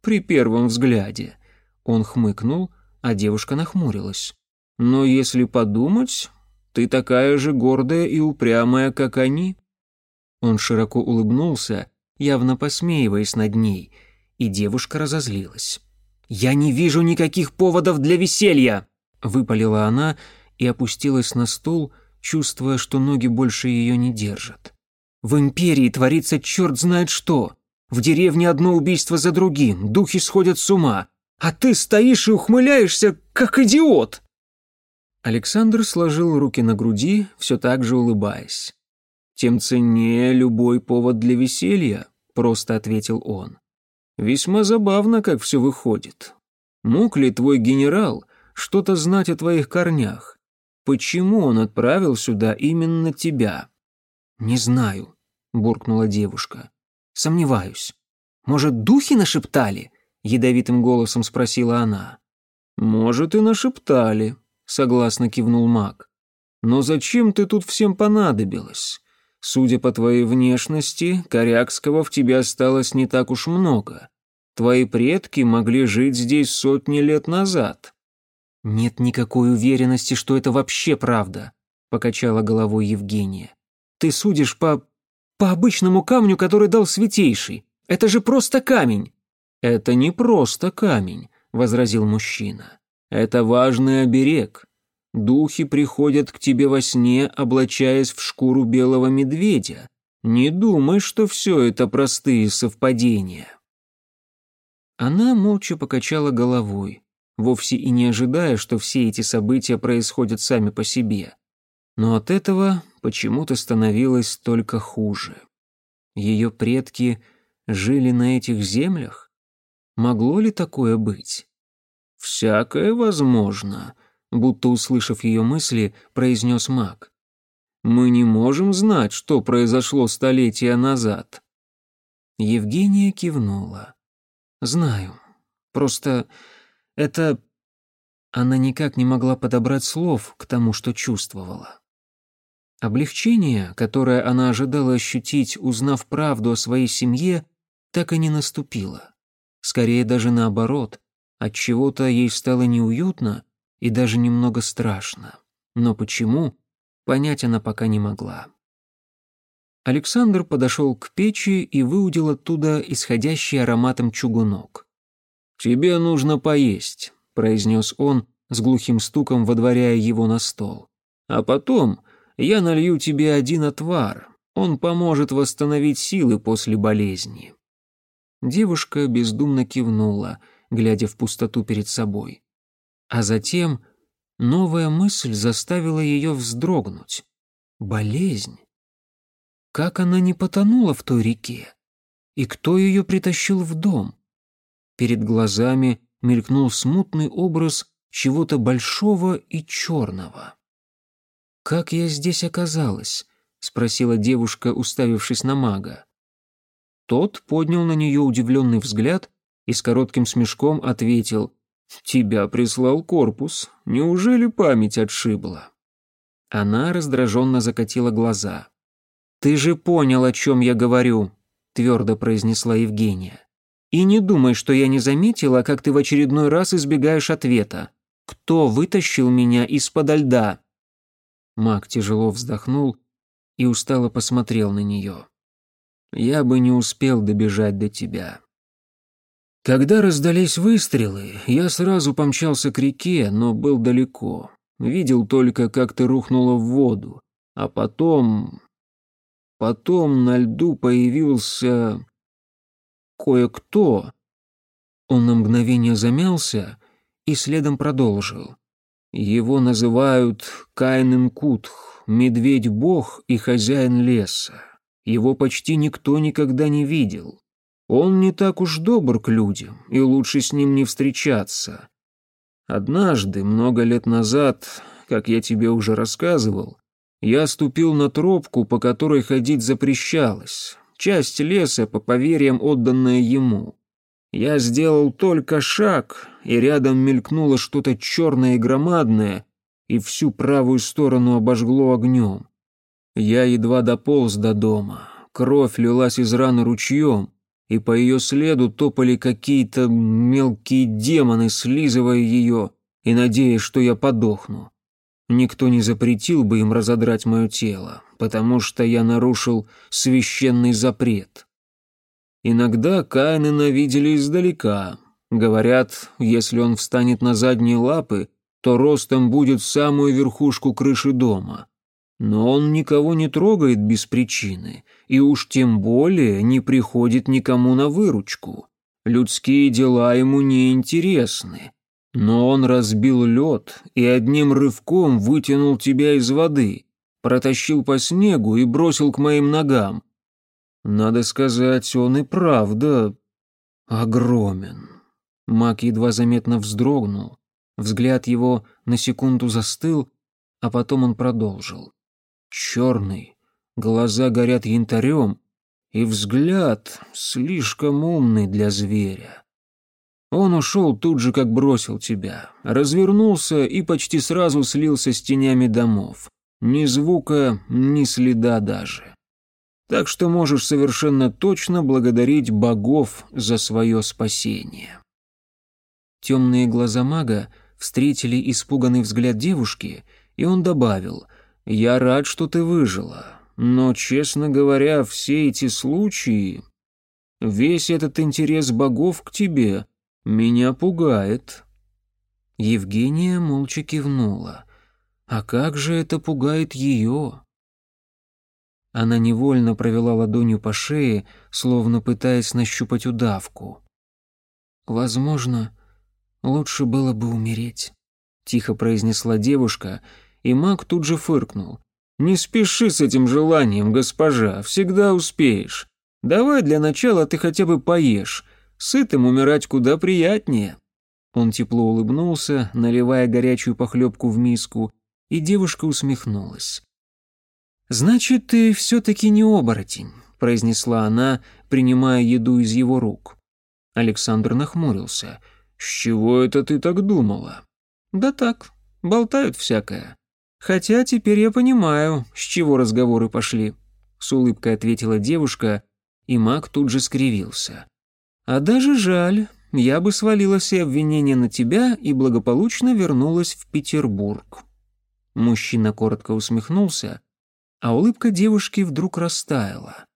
«При первом взгляде», он хмыкнул, а девушка нахмурилась. «Но если подумать, ты такая же гордая и упрямая, как они». Он широко улыбнулся, явно посмеиваясь над ней, и девушка разозлилась. «Я не вижу никаких поводов для веселья!» — выпалила она и опустилась на стул, чувствуя, что ноги больше ее не держат. «В империи творится черт знает что. В деревне одно убийство за другим, духи сходят с ума а ты стоишь и ухмыляешься, как идиот!» Александр сложил руки на груди, все так же улыбаясь. «Тем ценнее любой повод для веселья», — просто ответил он. «Весьма забавно, как все выходит. Мог ли твой генерал что-то знать о твоих корнях? Почему он отправил сюда именно тебя?» «Не знаю», — буркнула девушка. «Сомневаюсь. Может, духи нашептали? — ядовитым голосом спросила она. «Может, и нашептали», — согласно кивнул маг. «Но зачем ты тут всем понадобилась? Судя по твоей внешности, корякского в тебе осталось не так уж много. Твои предки могли жить здесь сотни лет назад». «Нет никакой уверенности, что это вообще правда», — покачала головой Евгения. «Ты судишь по... по обычному камню, который дал Святейший. Это же просто камень. «Это не просто камень», — возразил мужчина. «Это важный оберег. Духи приходят к тебе во сне, облачаясь в шкуру белого медведя. Не думай, что все это простые совпадения». Она молча покачала головой, вовсе и не ожидая, что все эти события происходят сами по себе. Но от этого почему-то становилось только хуже. Ее предки жили на этих землях? Могло ли такое быть? «Всякое возможно», — будто услышав ее мысли, произнес маг. «Мы не можем знать, что произошло столетия назад». Евгения кивнула. «Знаю. Просто это...» Она никак не могла подобрать слов к тому, что чувствовала. Облегчение, которое она ожидала ощутить, узнав правду о своей семье, так и не наступило. Скорее даже наоборот. От чего-то ей стало неуютно и даже немного страшно. Но почему, понять она пока не могла. Александр подошел к печи и выудил оттуда исходящий ароматом чугунок. «Тебе нужно поесть», — произнес он, с глухим стуком водворяя его на стол. «А потом я налью тебе один отвар. Он поможет восстановить силы после болезни». Девушка бездумно кивнула, глядя в пустоту перед собой. А затем новая мысль заставила ее вздрогнуть. Болезнь. Как она не потонула в той реке? И кто ее притащил в дом? Перед глазами мелькнул смутный образ чего-то большого и черного. «Как я здесь оказалась?» — спросила девушка, уставившись на мага. Тот поднял на нее удивленный взгляд и с коротким смешком ответил «Тебя прислал корпус. Неужели память отшибла?» Она раздраженно закатила глаза. «Ты же понял, о чем я говорю», — твердо произнесла Евгения. «И не думай, что я не заметила, как ты в очередной раз избегаешь ответа. Кто вытащил меня из-под льда?» Маг тяжело вздохнул и устало посмотрел на нее. «Я бы не успел добежать до тебя». Когда раздались выстрелы, я сразу помчался к реке, но был далеко. Видел только, как ты рухнула в воду. А потом... Потом на льду появился... кое-кто. Он на мгновение замялся и следом продолжил. Его называют Каинен-Кутх, медведь-бог и хозяин леса. Его почти никто никогда не видел. Он не так уж добр к людям, и лучше с ним не встречаться. Однажды, много лет назад, как я тебе уже рассказывал, я ступил на тропку, по которой ходить запрещалось, часть леса, по поверьям, отданная ему. Я сделал только шаг, и рядом мелькнуло что-то черное и громадное, и всю правую сторону обожгло огнем. Я едва дополз до дома, кровь лилась из раны ручьем, и по ее следу топали какие-то мелкие демоны, слизывая ее и надеясь, что я подохну. Никто не запретил бы им разодрать мое тело, потому что я нарушил священный запрет. Иногда Каинена видели издалека. Говорят, если он встанет на задние лапы, то ростом будет в самую верхушку крыши дома. Но он никого не трогает без причины, и уж тем более не приходит никому на выручку. Людские дела ему не интересны. Но он разбил лед и одним рывком вытянул тебя из воды, протащил по снегу и бросил к моим ногам. Надо сказать, он и правда огромен. Маг едва заметно вздрогнул. Взгляд его на секунду застыл, а потом он продолжил. Черный, глаза горят янтарем, и взгляд слишком умный для зверя. Он ушел тут же, как бросил тебя, развернулся и почти сразу слился с тенями домов. Ни звука, ни следа даже. Так что можешь совершенно точно благодарить богов за свое спасение. Темные глаза мага встретили испуганный взгляд девушки, и он добавил, «Я рад, что ты выжила, но, честно говоря, все эти случаи, весь этот интерес богов к тебе — меня пугает». Евгения молча кивнула. «А как же это пугает ее?» Она невольно провела ладонью по шее, словно пытаясь нащупать удавку. «Возможно, лучше было бы умереть», — тихо произнесла девушка, и маг тут же фыркнул. «Не спеши с этим желанием, госпожа, всегда успеешь. Давай для начала ты хотя бы поешь, Сытым умирать куда приятнее». Он тепло улыбнулся, наливая горячую похлебку в миску, и девушка усмехнулась. «Значит, ты все-таки не оборотень», — произнесла она, принимая еду из его рук. Александр нахмурился. «С чего это ты так думала?» «Да так, болтают всякое. Хотя теперь я понимаю, с чего разговоры пошли», — с улыбкой ответила девушка, и маг тут же скривился. А даже жаль, я бы свалила все обвинения на тебя и благополучно вернулась в Петербург». Мужчина коротко усмехнулся, а улыбка девушки вдруг растаяла.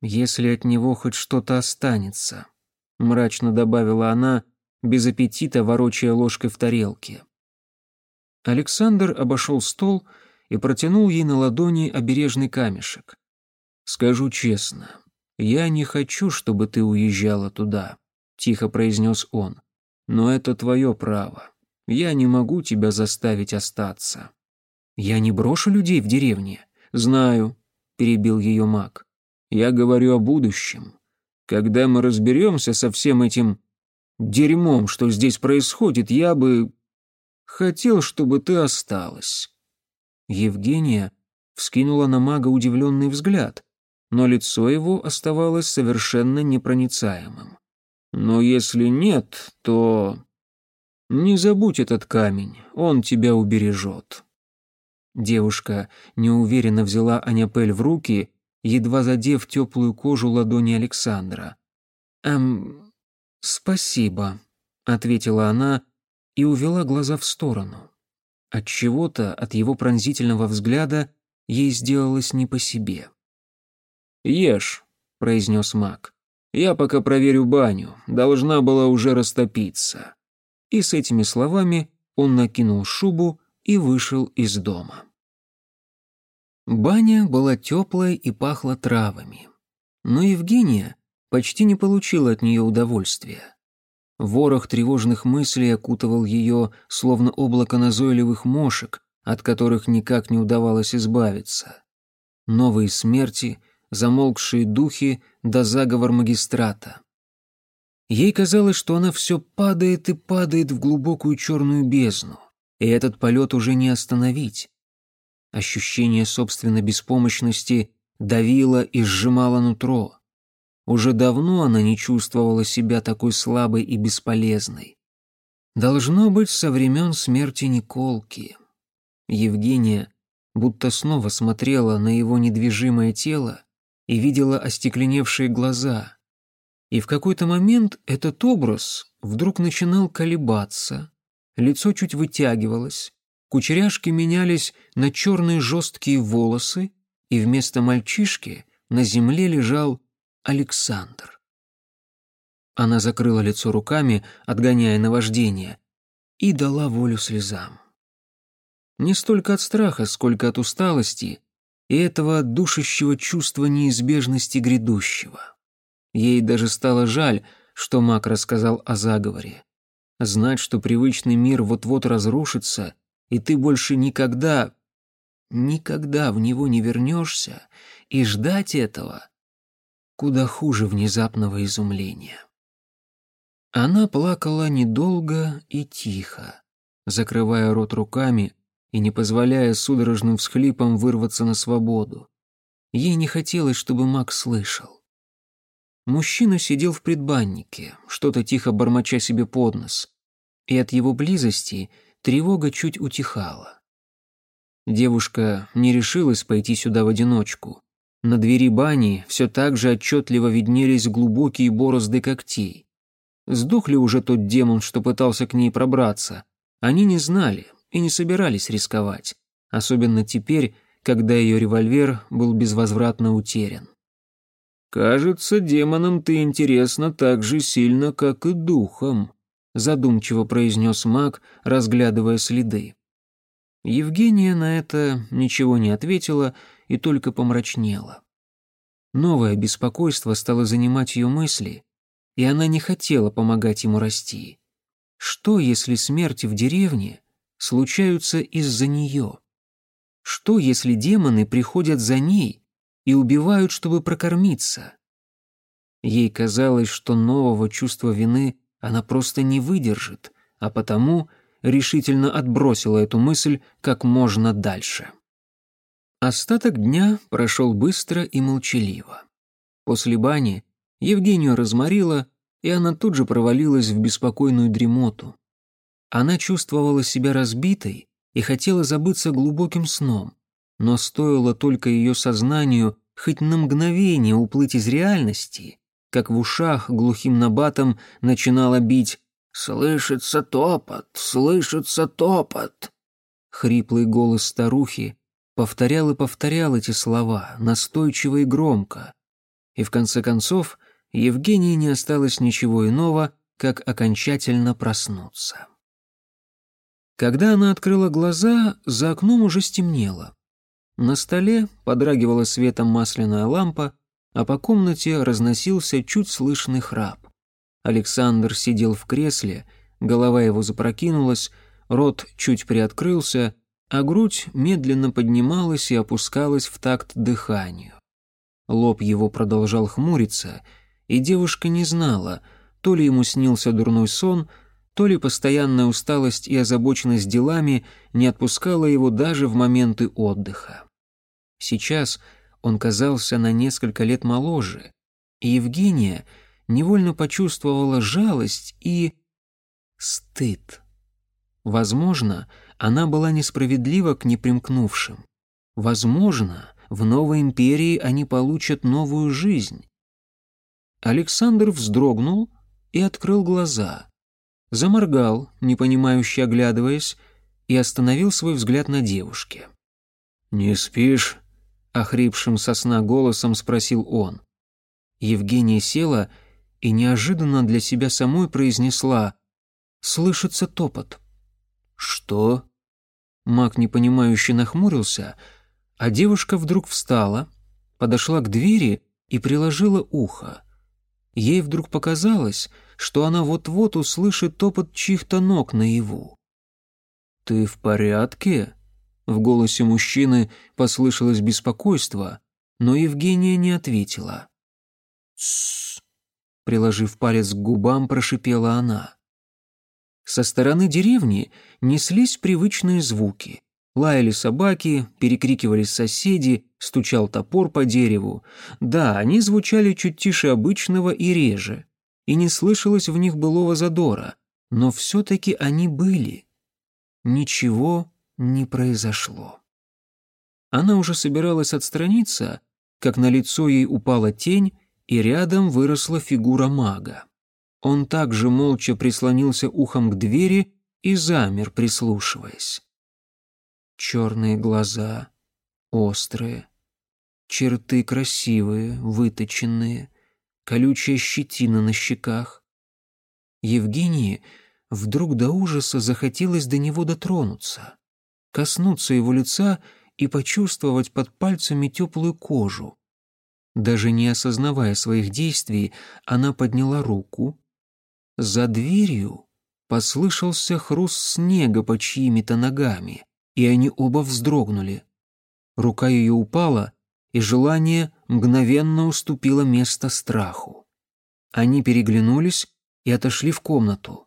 «Если от него хоть что-то останется», — мрачно добавила она, без аппетита ворочая ложкой в тарелке. Александр обошел стол и протянул ей на ладони обережный камешек. «Скажу честно, я не хочу, чтобы ты уезжала туда», — тихо произнес он. «Но это твое право. Я не могу тебя заставить остаться». «Я не брошу людей в деревне». «Знаю», — перебил ее маг. «Я говорю о будущем. Когда мы разберемся со всем этим дерьмом, что здесь происходит, я бы хотел, чтобы ты осталась». Евгения вскинула на мага удивленный взгляд, но лицо его оставалось совершенно непроницаемым. «Но если нет, то...» «Не забудь этот камень, он тебя убережет». Девушка неуверенно взяла Аняпель в руки, едва задев теплую кожу ладони Александра. «Эм, спасибо», — ответила она и увела глаза в сторону. От чего-то, от его пронзительного взгляда, ей сделалось не по себе. «Ешь», — произнес маг. «Я пока проверю баню, должна была уже растопиться». И с этими словами он накинул шубу и вышел из дома. Баня была теплой и пахла травами. Но Евгения почти не получила от нее удовольствия. Ворох тревожных мыслей окутывал ее, словно облако назойливых мошек, от которых никак не удавалось избавиться. Новые смерти, замолкшие духи да заговор магистрата. Ей казалось, что она все падает и падает в глубокую черную бездну и этот полет уже не остановить. Ощущение собственной беспомощности давило и сжимало нутро. Уже давно она не чувствовала себя такой слабой и бесполезной. Должно быть, со времен смерти Николки. Евгения будто снова смотрела на его недвижимое тело и видела остекленевшие глаза. И в какой-то момент этот образ вдруг начинал колебаться, лицо чуть вытягивалось, кучеряшки менялись на черные жесткие волосы, и вместо мальчишки на земле лежал Александр. Она закрыла лицо руками, отгоняя наваждение, и дала волю слезам. Не столько от страха, сколько от усталости и этого душащего чувства неизбежности грядущего. Ей даже стало жаль, что маг рассказал о заговоре. Знать, что привычный мир вот-вот разрушится, и ты больше никогда, никогда в него не вернешься, и ждать этого куда хуже внезапного изумления. Она плакала недолго и тихо, закрывая рот руками и не позволяя судорожным всхлипам вырваться на свободу. Ей не хотелось, чтобы Мак слышал. Мужчина сидел в предбаннике, что-то тихо бормоча себе под нос, и от его близости тревога чуть утихала. Девушка не решилась пойти сюда в одиночку. На двери бани все так же отчетливо виднелись глубокие борозды когтей. Сдох ли уже тот демон, что пытался к ней пробраться? Они не знали и не собирались рисковать, особенно теперь, когда ее револьвер был безвозвратно утерян. «Кажется, демонам ты интересна так же сильно, как и духом», задумчиво произнес маг, разглядывая следы. Евгения на это ничего не ответила и только помрачнела. Новое беспокойство стало занимать ее мысли, и она не хотела помогать ему расти. Что, если смерти в деревне случаются из-за нее? Что, если демоны приходят за ней и убивают, чтобы прокормиться. Ей казалось, что нового чувства вины она просто не выдержит, а потому решительно отбросила эту мысль как можно дальше. Остаток дня прошел быстро и молчаливо. После бани Евгению разморила, и она тут же провалилась в беспокойную дремоту. Она чувствовала себя разбитой и хотела забыться глубоким сном, но стоило только ее сознанию хоть на мгновение уплыть из реальности, как в ушах глухим набатом начинало бить «Слышится топот, слышится топот». Хриплый голос старухи повторял и повторял эти слова, настойчиво и громко. И в конце концов Евгении не осталось ничего иного, как окончательно проснуться. Когда она открыла глаза, за окном уже стемнело. На столе подрагивала светом масляная лампа, а по комнате разносился чуть слышный храп. Александр сидел в кресле, голова его запрокинулась, рот чуть приоткрылся, а грудь медленно поднималась и опускалась в такт дыханию. Лоб его продолжал хмуриться, и девушка не знала, то ли ему снился дурной сон, то ли постоянная усталость и озабоченность делами не отпускала его даже в моменты отдыха. Сейчас он казался на несколько лет моложе, и Евгения невольно почувствовала жалость и стыд. Возможно, она была несправедлива к непримкнувшим. Возможно, в новой империи они получат новую жизнь. Александр вздрогнул и открыл глаза заморгал, непонимающе оглядываясь, и остановил свой взгляд на девушке. «Не спишь?» — охрипшим сосна голосом спросил он. Евгения села и неожиданно для себя самой произнесла «Слышится топот». «Что?» Маг непонимающе нахмурился, а девушка вдруг встала, подошла к двери и приложила ухо. Ей вдруг показалось, что она вот-вот услышит топот чьих-то ног наяву. «Ты в порядке?» В голосе мужчины послышалось беспокойство, но Евгения не ответила. «Тссс!» Приложив палец к губам, прошипела она. Со стороны деревни неслись привычные звуки. Лаяли собаки, перекрикивались соседи, стучал топор по дереву. Да, они звучали чуть тише обычного и реже. И не слышалось в них былого задора. Но все-таки они были. Ничего не произошло. Она уже собиралась отстраниться, как на лицо ей упала тень, и рядом выросла фигура мага. Он также молча прислонился ухом к двери и замер, прислушиваясь. Черные глаза, острые, черты красивые, выточенные, колючая щетина на щеках. Евгении вдруг до ужаса захотелось до него дотронуться, коснуться его лица и почувствовать под пальцами теплую кожу. Даже не осознавая своих действий, она подняла руку. За дверью послышался хруст снега под чьими-то ногами и они оба вздрогнули. Рука ее упала, и желание мгновенно уступило место страху. Они переглянулись и отошли в комнату.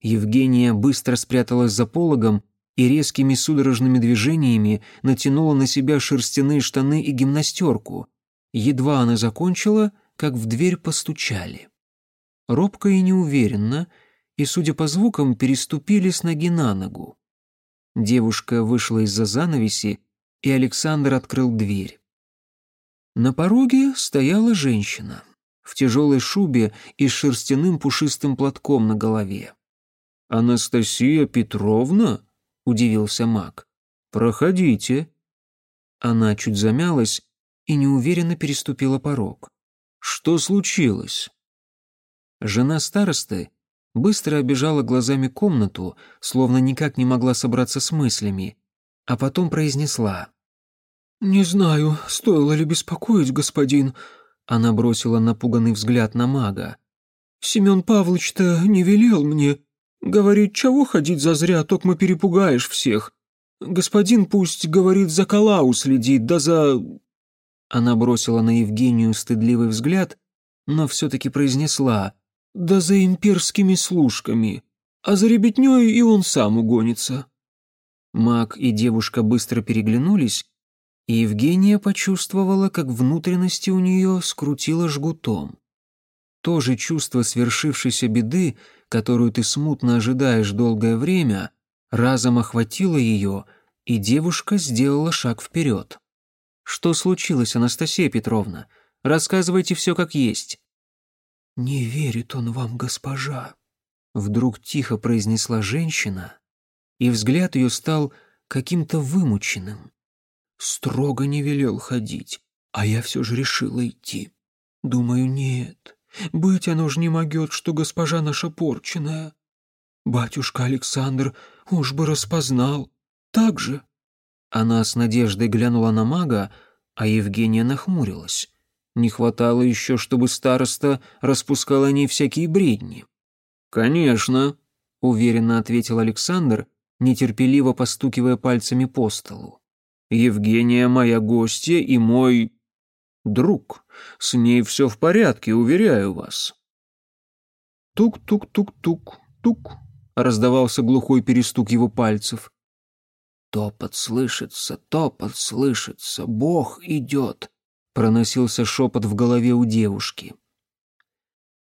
Евгения быстро спряталась за пологом и резкими судорожными движениями натянула на себя шерстяные штаны и гимнастерку. Едва она закончила, как в дверь постучали. Робко и неуверенно, и, судя по звукам, переступили с ноги на ногу. Девушка вышла из-за занавеси, и Александр открыл дверь. На пороге стояла женщина в тяжелой шубе и с шерстяным пушистым платком на голове. «Анастасия Петровна?» — удивился маг. «Проходите». Она чуть замялась и неуверенно переступила порог. «Что случилось?» Жена старосты быстро обежала глазами комнату, словно никак не могла собраться с мыслями, а потом произнесла. «Не знаю, стоило ли беспокоить, господин», — она бросила напуганный взгляд на мага. «Семен Павлович-то не велел мне. Говорит, чего ходить зазря, токмо перепугаешь всех. Господин пусть, говорит, за Калау следит, да за...» Она бросила на Евгению стыдливый взгляд, но все-таки произнесла да за имперскими служками, а за ребятнёй и он сам угонится». Маг и девушка быстро переглянулись, и Евгения почувствовала, как внутренности у нее скрутило жгутом. То же чувство свершившейся беды, которую ты смутно ожидаешь долгое время, разом охватило ее, и девушка сделала шаг вперед. «Что случилось, Анастасия Петровна? Рассказывайте все как есть». «Не верит он вам, госпожа», — вдруг тихо произнесла женщина, и взгляд ее стал каким-то вымученным. Строго не велел ходить, а я все же решила идти. Думаю, нет, быть оно ж не могет, что госпожа наша порченная. Батюшка Александр уж бы распознал. Так же?» Она с надеждой глянула на мага, а Евгения нахмурилась. Не хватало еще, чтобы староста распускал о ней всякие бредни. «Конечно», — уверенно ответил Александр, нетерпеливо постукивая пальцами по столу. «Евгения моя гостья и мой... друг. С ней все в порядке, уверяю вас». Тук-тук-тук-тук-тук, раздавался глухой перестук его пальцев. «Топот слышится, топот слышится, Бог идет», — проносился шепот в голове у девушки.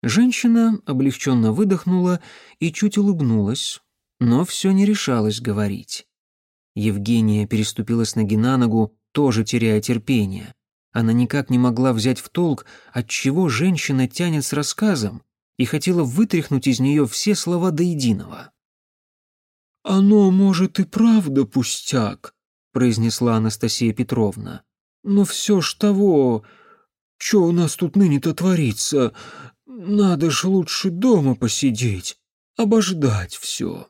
Женщина облегченно выдохнула и чуть улыбнулась, но все не решалась говорить. Евгения переступила с ноги на ногу, тоже теряя терпение. Она никак не могла взять в толк, от чего женщина тянет с рассказом, и хотела вытряхнуть из нее все слова до единого. «Оно, может, и правда пустяк», — произнесла Анастасия Петровна. «Но все ж того, что у нас тут ныне-то творится, надо ж лучше дома посидеть, обождать все».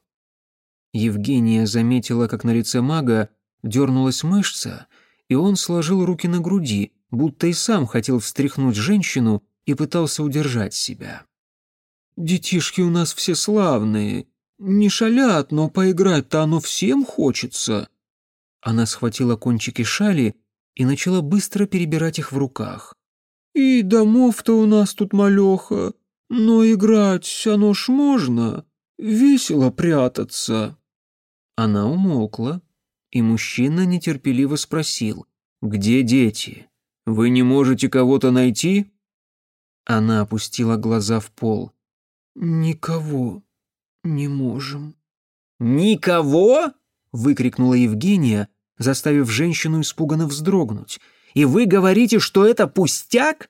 Евгения заметила, как на лице мага дернулась мышца, и он сложил руки на груди, будто и сам хотел встряхнуть женщину и пытался удержать себя. «Детишки у нас все славные, не шалят, но поиграть-то оно всем хочется». Она схватила кончики шали и начала быстро перебирать их в руках. «И домов-то у нас тут малеха, но играть оно ж можно, весело прятаться». Она умолкла, и мужчина нетерпеливо спросил, «Где дети? Вы не можете кого-то найти?» Она опустила глаза в пол. «Никого», «Не можем». «Никого?» — выкрикнула Евгения, заставив женщину испуганно вздрогнуть. «И вы говорите, что это пустяк?»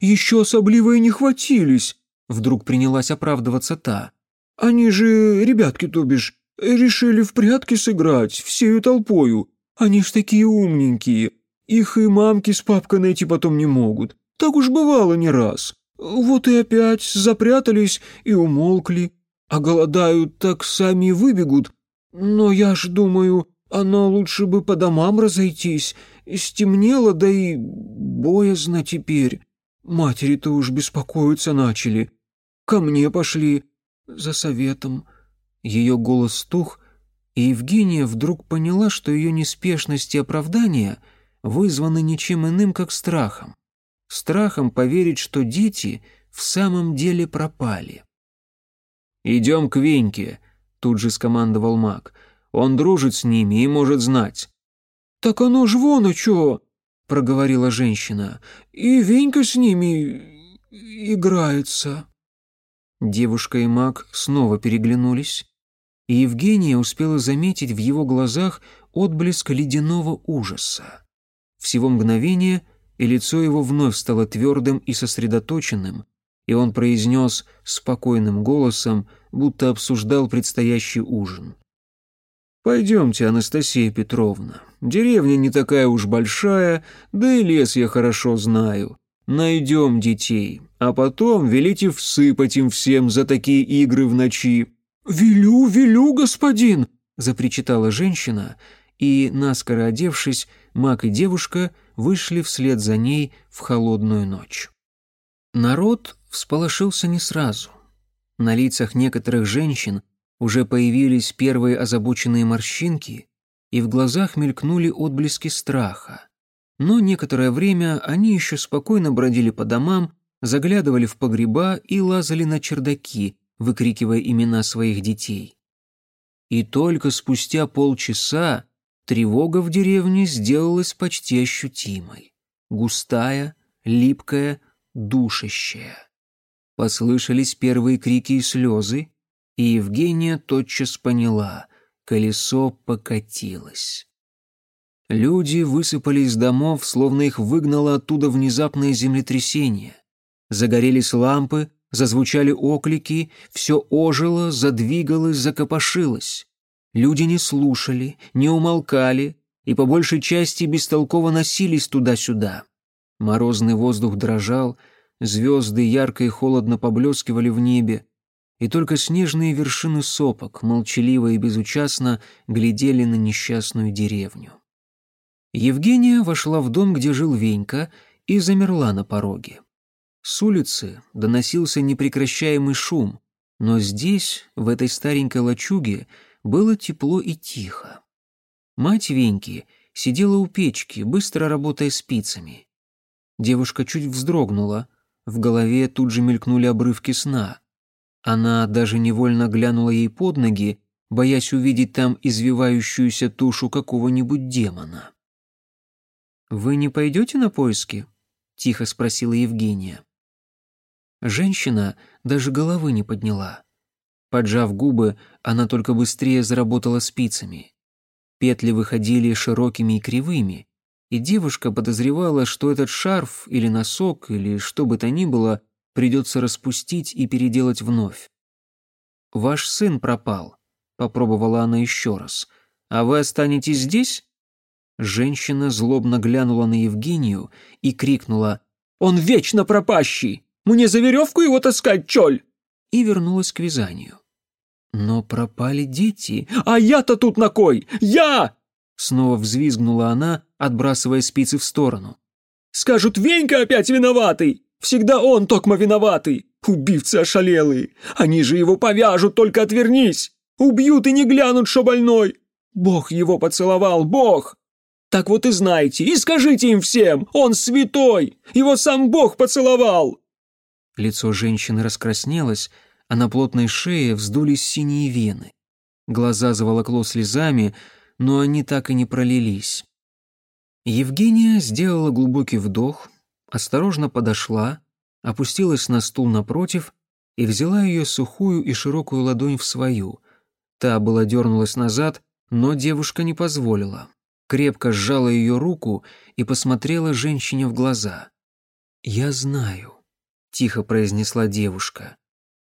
«Еще особливо и не хватились», — вдруг принялась оправдываться та. «Они же, ребятки, то бишь, решили в прятки сыграть всею толпою. Они ж такие умненькие. Их и мамки с папкой найти потом не могут. Так уж бывало не раз. Вот и опять запрятались и умолкли а голодают, так сами выбегут. Но я ж думаю, оно лучше бы по домам разойтись. Стемнело, да и боязно теперь. Матери-то уж беспокоиться начали. Ко мне пошли за советом». Ее голос стух, и Евгения вдруг поняла, что ее неспешность и оправдания вызваны ничем иным, как страхом. Страхом поверить, что дети в самом деле пропали. «Идем к Веньке», — тут же скомандовал маг. «Он дружит с ними и может знать». «Так оно ж вон, а чё?» — проговорила женщина. «И Венька с ними играется». Девушка и маг снова переглянулись, и Евгения успела заметить в его глазах отблеск ледяного ужаса. Всего мгновение, и лицо его вновь стало твердым и сосредоточенным, и он произнес спокойным голосом, будто обсуждал предстоящий ужин. «Пойдемте, Анастасия Петровна. Деревня не такая уж большая, да и лес я хорошо знаю. Найдем детей, а потом велите всыпать им всем за такие игры в ночи». «Велю, велю, господин!» — запричитала женщина, и, наскоро одевшись, маг и девушка вышли вслед за ней в холодную ночь. Народ всполошился не сразу. На лицах некоторых женщин уже появились первые озабоченные морщинки, и в глазах мелькнули отблески страха. Но некоторое время они еще спокойно бродили по домам, заглядывали в погреба и лазали на чердаки, выкрикивая имена своих детей. И только спустя полчаса тревога в деревне сделалась почти ощутимой. Густая, липкая, душащая. Послышались первые крики и слезы, и Евгения тотчас поняла — колесо покатилось. Люди высыпали из домов, словно их выгнало оттуда внезапное землетрясение. Загорелись лампы, Зазвучали оклики, все ожило, задвигалось, закопошилось. Люди не слушали, не умолкали и по большей части бестолково носились туда-сюда. Морозный воздух дрожал, звезды ярко и холодно поблескивали в небе, и только снежные вершины сопок молчаливо и безучастно глядели на несчастную деревню. Евгения вошла в дом, где жил Венька, и замерла на пороге. С улицы доносился непрекращаемый шум, но здесь, в этой старенькой лачуге, было тепло и тихо. Мать Веньки сидела у печки, быстро работая спицами. Девушка чуть вздрогнула, в голове тут же мелькнули обрывки сна. Она даже невольно глянула ей под ноги, боясь увидеть там извивающуюся тушу какого-нибудь демона. «Вы не пойдете на поиски?» — тихо спросила Евгения. Женщина даже головы не подняла. Поджав губы, она только быстрее заработала спицами. Петли выходили широкими и кривыми, и девушка подозревала, что этот шарф или носок или что бы то ни было придется распустить и переделать вновь. «Ваш сын пропал», — попробовала она еще раз. «А вы останетесь здесь?» Женщина злобно глянула на Евгению и крикнула «Он вечно пропащий! Мне за веревку его таскать, чоль!» и вернулась к вязанию. Но пропали дети. «А я-то тут на кой? Я!» Снова взвизгнула она, отбрасывая спицы в сторону. «Скажут, Венька опять виноватый! Всегда он токмо виноватый! Убивцы ошалелые! Они же его повяжут, только отвернись! Убьют и не глянут, что больной! Бог его поцеловал, Бог! Так вот и знайте, и скажите им всем, он святой! Его сам Бог поцеловал!» Лицо женщины раскраснелось, а на плотной шее вздулись синие вены. Глаза заволокло слезами, но они так и не пролились. Евгения сделала глубокий вдох, осторожно подошла, опустилась на стул напротив и взяла ее сухую и широкую ладонь в свою. Та была дернулась назад, но девушка не позволила. Крепко сжала ее руку и посмотрела женщине в глаза. «Я знаю», — тихо произнесла девушка.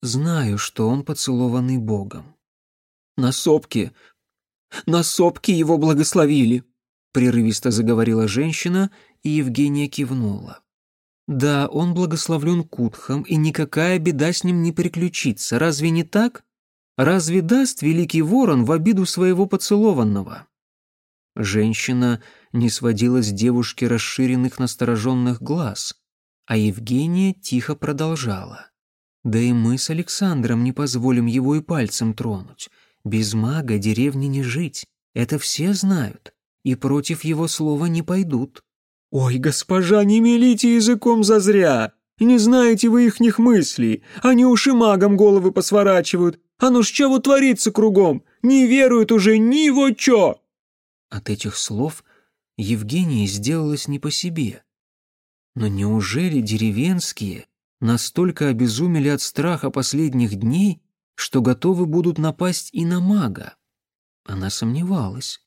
«Знаю, что он поцелованный Богом». «На сопке на сопке его благословили», — прерывисто заговорила женщина, и Евгения кивнула. «Да, он благословлен Кутхом, и никакая беда с ним не приключится, разве не так? Разве даст великий ворон в обиду своего поцелованного?» Женщина не сводила с девушки расширенных настороженных глаз, а Евгения тихо продолжала. «Да и мы с Александром не позволим его и пальцем тронуть. Без мага деревне не жить, это все знают, и против его слова не пойдут. «Ой, госпожа, не мелите языком зазря! Не знаете вы ихних мыслей, они уж и магам головы посворачивают, а ну ж чего творится кругом, не веруют уже ни во чё!» От этих слов Евгении сделалось не по себе. Но неужели деревенские настолько обезумели от страха последних дней, что готовы будут напасть и на мага. Она сомневалась.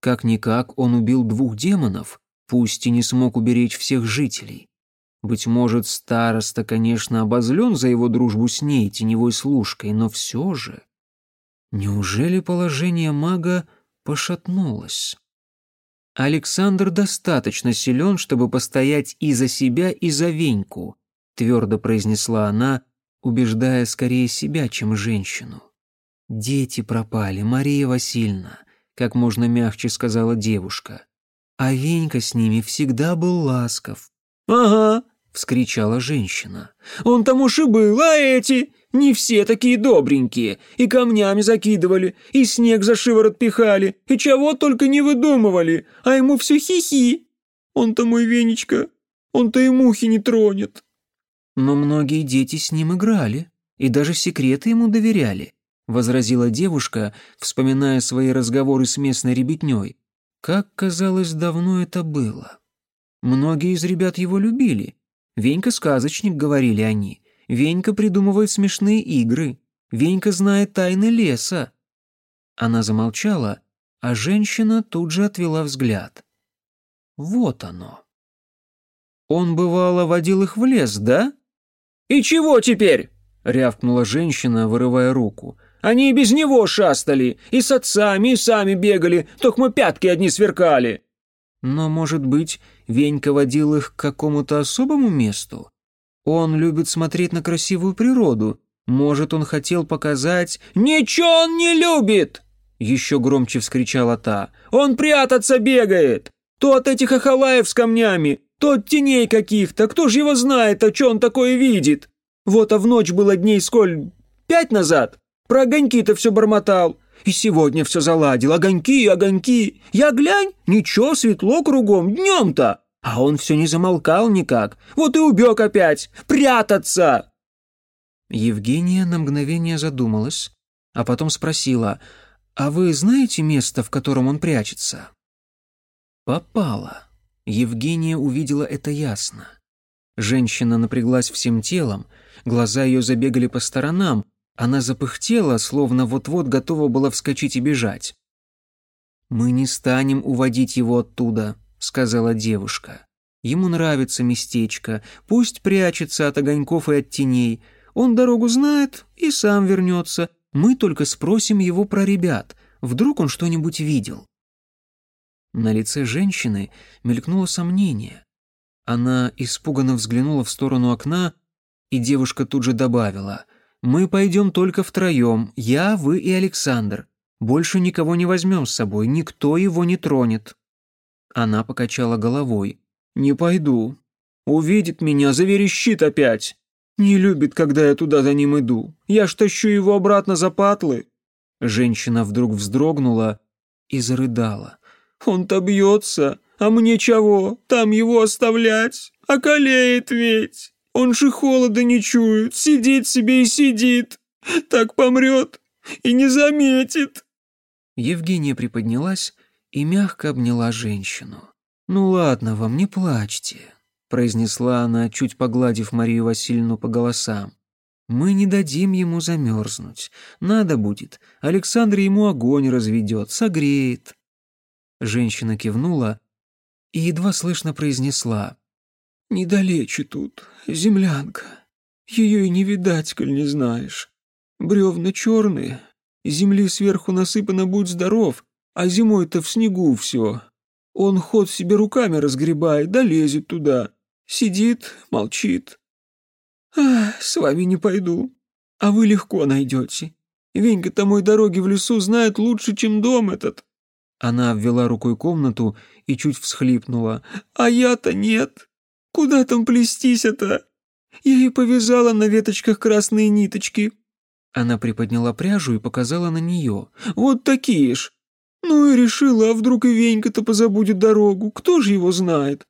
Как-никак он убил двух демонов, пусть и не смог уберечь всех жителей. Быть может, староста, конечно, обозлен за его дружбу с ней, теневой служкой, но все же... Неужели положение мага пошатнулось? Александр достаточно силен, чтобы постоять и за себя, и за Веньку, твердо произнесла она, убеждая скорее себя, чем женщину. «Дети пропали, Мария Васильевна», — как можно мягче сказала девушка. «А Венька с ними всегда был ласков». «Ага», — вскричала женщина. «Он там уж и был, а эти? Не все такие добренькие. И камнями закидывали, и снег за шиворот пихали, и чего только не выдумывали, а ему все хихи. Он-то мой Венечка, он-то и мухи не тронет». Но многие дети с ним играли и даже секреты ему доверяли, возразила девушка, вспоминая свои разговоры с местной ребятней. Как казалось, давно это было. Многие из ребят его любили. Венька сказочник, говорили они. Венька придумывает смешные игры. Венька знает тайны леса. Она замолчала, а женщина тут же отвела взгляд. Вот оно. Он, бывало, водил их в лес, да? «И чего теперь?» — рявкнула женщина, вырывая руку. «Они и без него шастали, и с отцами, и сами бегали, только мы пятки одни сверкали». Но, может быть, Венька водил их к какому-то особому месту? Он любит смотреть на красивую природу. Может, он хотел показать... «Ничего он не любит!» Еще громче вскричала та. «Он прятаться бегает! То от этих ахалаев с камнями, то от теней каких-то. Кто ж его знает, а что он такое видит? Вот а в ночь было дней сколь... Пять назад? Про огоньки-то все бормотал. И сегодня все заладил. Огоньки, огоньки. Я глянь, ничего, светло кругом, днем-то. А он все не замолкал никак. Вот и убег опять. Прятаться!» Евгения на мгновение задумалась, а потом спросила, «А вы знаете место, в котором он прячется?» Попала. Евгения увидела это ясно. Женщина напряглась всем телом, глаза ее забегали по сторонам, она запыхтела, словно вот-вот готова была вскочить и бежать. «Мы не станем уводить его оттуда», — сказала девушка. «Ему нравится местечко, пусть прячется от огоньков и от теней. Он дорогу знает и сам вернется. Мы только спросим его про ребят. Вдруг он что-нибудь видел». На лице женщины мелькнуло сомнение. Она испуганно взглянула в сторону окна, и девушка тут же добавила — мы пойдем только втроем, я, вы и Александр. Больше никого не возьмем с собой, никто его не тронет». Она покачала головой. «Не пойду. Увидит меня, заверещит опять. Не любит, когда я туда за ним иду. Я ж тащу его обратно за патлы». Женщина вдруг вздрогнула и зарыдала. «Он-то бьется, а мне чего? Там его оставлять? Околеет ведь!» Он же холода не чует, сидит себе и сидит. Так помрет и не заметит». Евгения приподнялась и мягко обняла женщину. «Ну ладно вам, не плачьте», — произнесла она, чуть погладив Марию Васильевну по голосам. «Мы не дадим ему замерзнуть. Надо будет, Александр ему огонь разведет, согреет». Женщина кивнула и едва слышно произнесла. «Недалече тут, землянка. Ее и не видать, коль не знаешь. Бревна черные, земли сверху насыпано будь здоров, а зимой-то в снегу все. Он ход себе руками разгребает, да лезет туда. Сидит, молчит. А, с вами не пойду. А вы легко найдете. Венька-то мой дороги в лесу знает лучше, чем дом этот». Она обвела рукой комнату и чуть всхлипнула. «А я-то нет. Куда там плестись это? Я и повязала на веточках красные ниточки». Она приподняла пряжу и показала на нее. «Вот такие ж. Ну и решила, а вдруг и Венька-то позабудет дорогу, кто же его знает?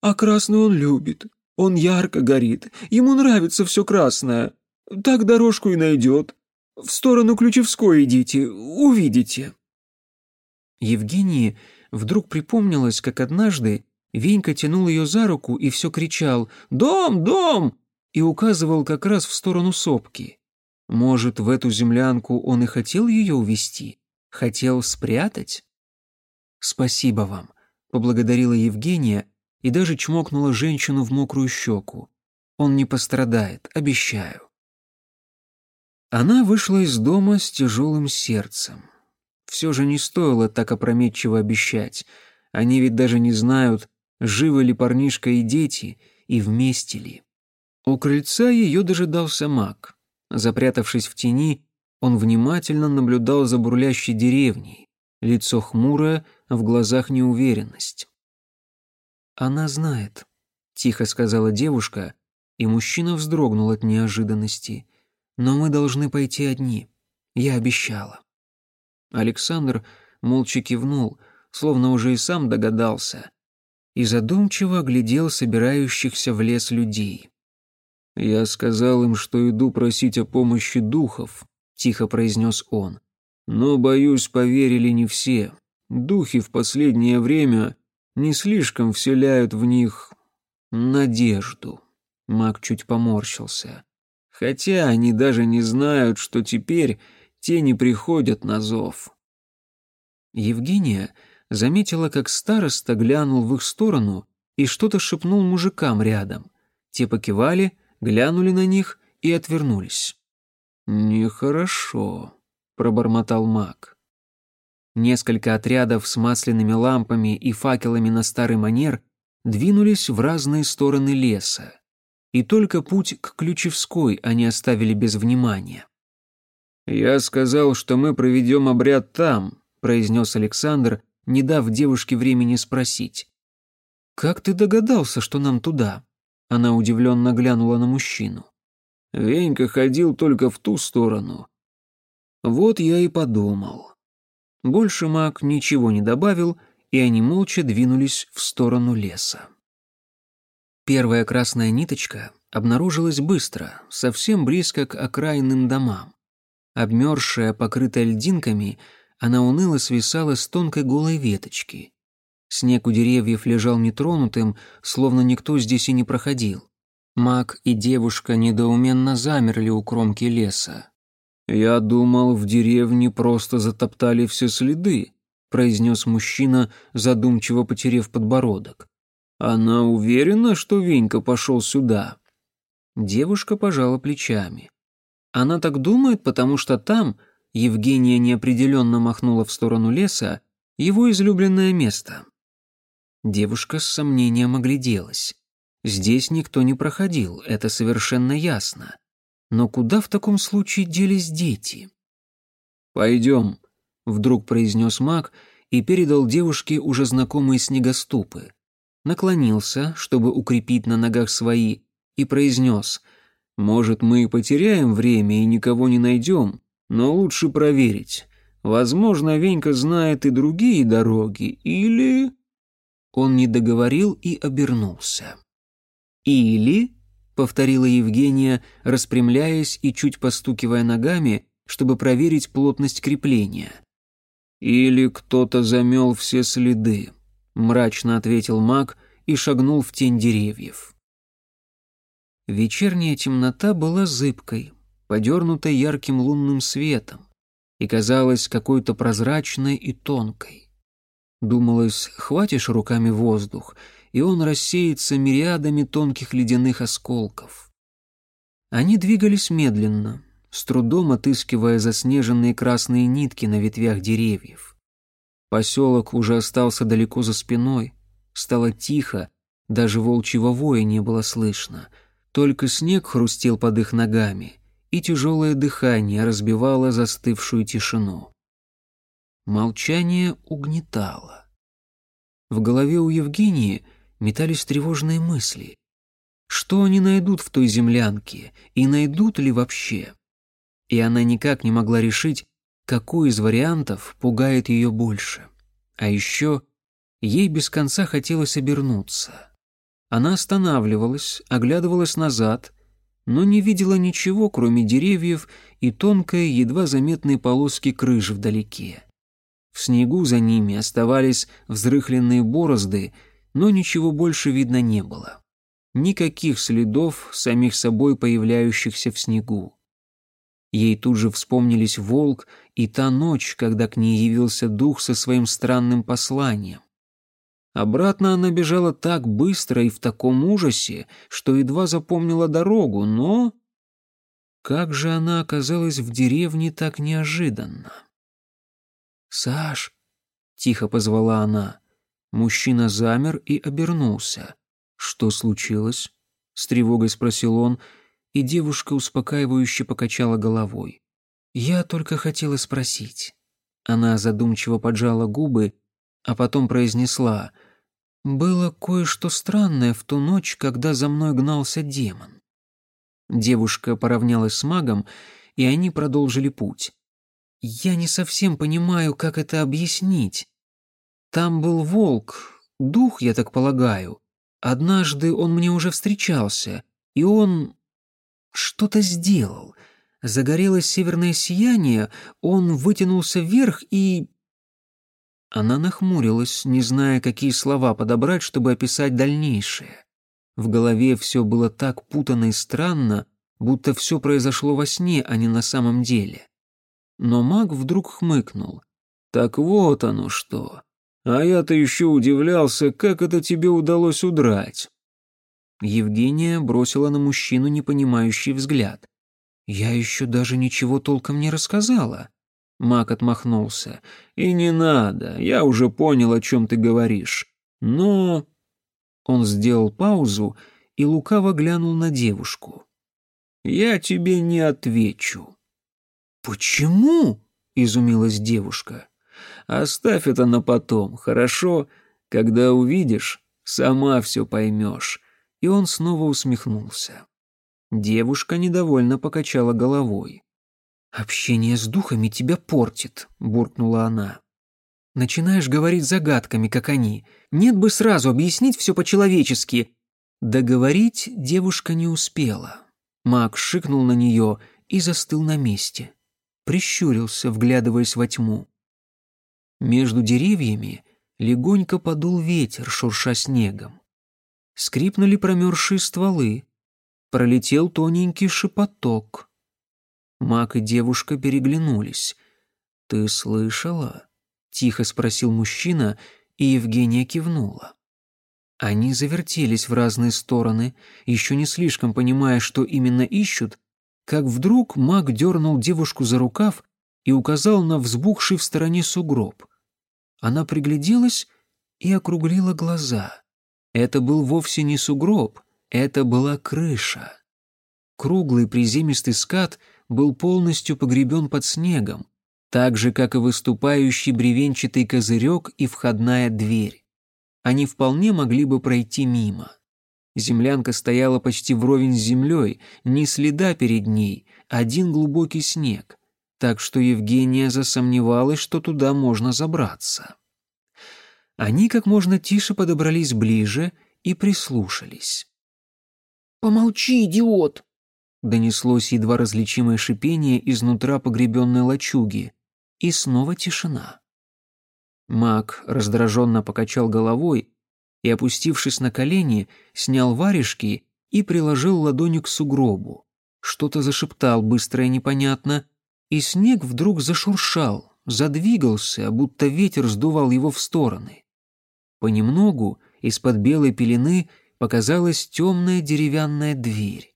А красный он любит, он ярко горит, ему нравится все красное. Так дорожку и найдет. В сторону Ключевской идите, увидите». Евгении вдруг припомнилось, как однажды Венька тянул ее за руку и все кричал «Дом! Дом!» и указывал как раз в сторону сопки. Может, в эту землянку он и хотел ее увести? Хотел спрятать? «Спасибо вам», — поблагодарила Евгения и даже чмокнула женщину в мокрую щеку. «Он не пострадает, обещаю». Она вышла из дома с тяжелым сердцем. Все же не стоило так опрометчиво обещать. Они ведь даже не знают, живы ли парнишка и дети, и вместе ли. У крыльца ее дожидался маг. Запрятавшись в тени, он внимательно наблюдал за бурлящей деревней, лицо хмурое, в глазах неуверенность. «Она знает», — тихо сказала девушка, и мужчина вздрогнул от неожиданности. «Но мы должны пойти одни. Я обещала». Александр молча кивнул, словно уже и сам догадался, и задумчиво оглядел собирающихся в лес людей. «Я сказал им, что иду просить о помощи духов», — тихо произнес он. «Но, боюсь, поверили не все. Духи в последнее время не слишком вселяют в них надежду». Маг чуть поморщился. «Хотя они даже не знают, что теперь тени приходят на зов». Евгения заметила, как староста глянул в их сторону и что-то шепнул мужикам рядом. Те покивали, глянули на них и отвернулись. «Нехорошо», — пробормотал маг. Несколько отрядов с масляными лампами и факелами на старый манер двинулись в разные стороны леса. И только путь к Ключевской они оставили без внимания. «Я сказал, что мы проведем обряд там», — произнес Александр, не дав девушке времени спросить. «Как ты догадался, что нам туда?» Она удивленно глянула на мужчину. Венька ходил только в ту сторону. Вот я и подумал. Больше маг ничего не добавил, и они молча двинулись в сторону леса. Первая красная ниточка обнаружилась быстро, совсем близко к окраинным домам. Обмерзшая, покрытая льдинками, она уныло свисала с тонкой голой веточки. Снег у деревьев лежал нетронутым, словно никто здесь и не проходил. Маг и девушка недоуменно замерли у кромки леса. «Я думал, в деревне просто затоптали все следы», произнес мужчина, задумчиво потерев подбородок. «Она уверена, что Венька пошел сюда?» Девушка пожала плечами. Она так думает, потому что там, Евгения неопределенно махнула в сторону леса, его излюбленное место. Девушка с сомнением огляделась. Здесь никто не проходил, это совершенно ясно. Но куда в таком случае делись дети? «Пойдем», — вдруг произнес маг и передал девушке уже знакомые снегоступы. Наклонился, чтобы укрепить на ногах свои, и произнес «Может, мы и потеряем время и никого не найдем, но лучше проверить. Возможно, Венька знает и другие дороги, или...» Он не договорил и обернулся. «Или...» — повторила Евгения, распрямляясь и чуть постукивая ногами, чтобы проверить плотность крепления. «Или кто-то замел все следы», — мрачно ответил маг и шагнул в тень деревьев. Вечерняя темнота была зыбкой, подернутой ярким лунным светом, и казалась какой-то прозрачной и тонкой. Думалось, хватишь руками воздух, и он рассеется мириадами тонких ледяных осколков. Они двигались медленно, с трудом отыскивая заснеженные красные нитки на ветвях деревьев. Поселок уже остался далеко за спиной, стало тихо, даже волчьего воя не было слышно, только снег хрустел под их ногами, и тяжелое дыхание разбивало застывшую тишину. Молчание угнетало. В голове у Евгении метались тревожные мысли. Что они найдут в той землянке, и найдут ли вообще? И она никак не могла решить, какой из вариантов пугает ее больше. А еще ей без конца хотелось обернуться. Она останавливалась, оглядывалась назад, но не видела ничего, кроме деревьев и тонкой, едва заметной полоски крыши вдалеке. В снегу за ними оставались взрыхленные борозды, но ничего больше видно не было. Никаких следов самих собой появляющихся в снегу. Ей тут же вспомнились волк и та ночь, когда к ней явился дух со своим странным посланием. Обратно она бежала так быстро и в таком ужасе, что едва запомнила дорогу, но... Как же она оказалась в деревне так неожиданно? «Саш!» — тихо позвала она. Мужчина замер и обернулся. «Что случилось?» — с тревогой спросил он, и девушка успокаивающе покачала головой. «Я только хотела спросить». Она задумчиво поджала губы, а потом произнесла «Было кое-что странное в ту ночь, когда за мной гнался демон». Девушка поравнялась с магом, и они продолжили путь. «Я не совсем понимаю, как это объяснить. Там был волк, дух, я так полагаю. Однажды он мне уже встречался, и он что-то сделал. Загорелось северное сияние, он вытянулся вверх и... Она нахмурилась, не зная, какие слова подобрать, чтобы описать дальнейшее. В голове все было так путано и странно, будто все произошло во сне, а не на самом деле. Но маг вдруг хмыкнул. «Так вот оно что. А я-то еще удивлялся, как это тебе удалось удрать. Евгения бросила на мужчину непонимающий взгляд. «Я еще даже ничего толком не рассказала». Мак отмахнулся. «И не надо, я уже понял, о чем ты говоришь. Но...» Он сделал паузу и лукаво глянул на девушку. «Я тебе не отвечу». «Почему?» — изумилась девушка. «Оставь это на потом, хорошо? Когда увидишь, сама все поймешь». И он снова усмехнулся. Девушка недовольно покачала головой. «Общение с духами тебя портит», — буркнула она. «Начинаешь говорить загадками, как они. Нет бы сразу объяснить все по-человечески». Договорить девушка не успела. Маг шикнул на нее и застыл на месте. Прищурился, вглядываясь во тьму. Между деревьями легонько подул ветер, шурша снегом. Скрипнули промерзшие стволы. Пролетел тоненький шепоток. Мак и девушка переглянулись. «Ты слышала?» — тихо спросил мужчина, и Евгения кивнула. Они завертелись в разные стороны, еще не слишком понимая, что именно ищут, как вдруг маг дернул девушку за рукав и указал на взбухший в стороне сугроб. Она пригляделась и округлила глаза. Это был вовсе не сугроб, это была крыша. Круглый приземистый скат был полностью погребен под снегом, так же, как и выступающий бревенчатый козырек и входная дверь. Они вполне могли бы пройти мимо. Землянка стояла почти вровень с землей, ни следа перед ней, один глубокий снег, так что Евгения засомневалась, что туда можно забраться. Они как можно тише подобрались ближе и прислушались. «Помолчи, идиот!» Донеслось едва различимое шипение изнутра погребенной лачуги. И снова тишина. Маг раздраженно покачал головой и, опустившись на колени, снял варежки и приложил ладонью к сугробу. Что-то зашептал быстро и непонятно, и снег вдруг зашуршал, задвигался, будто ветер сдувал его в стороны. Понемногу из-под белой пелены показалась темная деревянная дверь.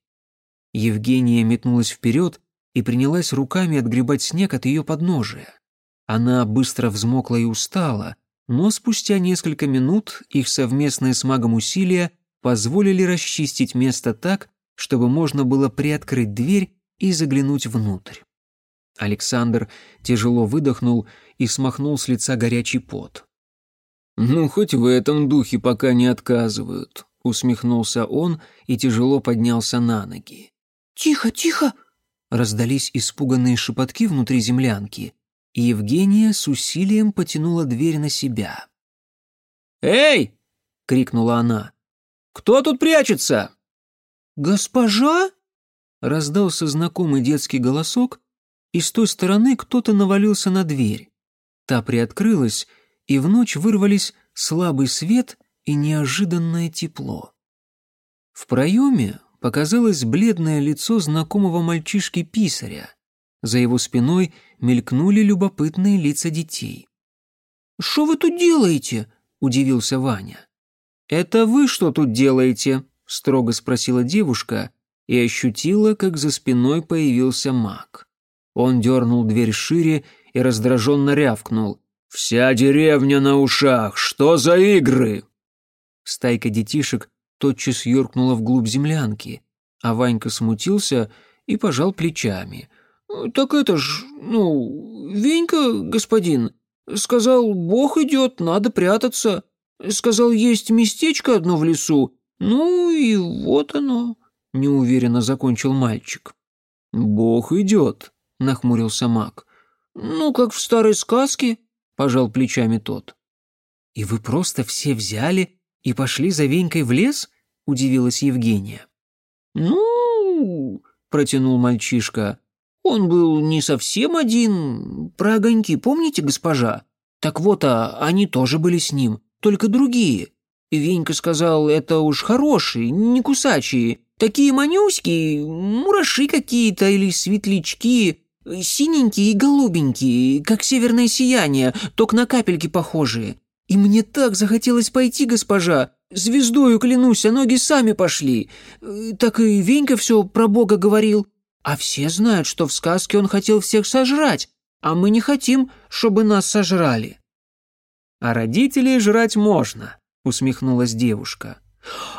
Евгения метнулась вперед и принялась руками отгребать снег от ее подножия. Она быстро взмокла и устала, но спустя несколько минут их совместные с магом усилия позволили расчистить место так, чтобы можно было приоткрыть дверь и заглянуть внутрь. Александр тяжело выдохнул и смахнул с лица горячий пот. «Ну, хоть в этом духе пока не отказывают», — усмехнулся он и тяжело поднялся на ноги. «Тихо, тихо!» Раздались испуганные шепотки внутри землянки, и Евгения с усилием потянула дверь на себя. «Эй!» — крикнула она. «Кто тут прячется?» «Госпожа?» — раздался знакомый детский голосок, и с той стороны кто-то навалился на дверь. Та приоткрылась, и в ночь вырвались слабый свет и неожиданное тепло. В проеме показалось бледное лицо знакомого мальчишки-писаря. За его спиной мелькнули любопытные лица детей. «Что вы тут делаете?» — удивился Ваня. «Это вы что тут делаете?» — строго спросила девушка и ощутила, как за спиной появился маг. Он дернул дверь шире и раздраженно рявкнул. «Вся деревня на ушах! Что за игры?» Стайка детишек тотчас юркнула вглубь землянки, а Ванька смутился и пожал плечами. «Так это ж, ну, Венька, господин, сказал, Бог идет, надо прятаться. Сказал, есть местечко одно в лесу, ну и вот оно», — неуверенно закончил мальчик. «Бог идет», — нахмурился маг. «Ну, как в старой сказке», — пожал плечами тот. «И вы просто все взяли и пошли за Венькой в лес?» — удивилась Евгения. «Ну...» — протянул мальчишка. «Он был не совсем один. Про огоньки помните, госпожа? Так вот, а они тоже были с ним, только другие. Венька сказал, это уж хорошие, не кусачие. Такие манюськие, мураши какие-то или светлячки, синенькие и голубенькие, как северное сияние, только на капельки похожие. И мне так захотелось пойти, госпожа. Звездою клянусь, а ноги сами пошли. Так и Венька все про Бога говорил. А все знают, что в сказке он хотел всех сожрать, а мы не хотим, чтобы нас сожрали». «А родителей жрать можно», — усмехнулась девушка.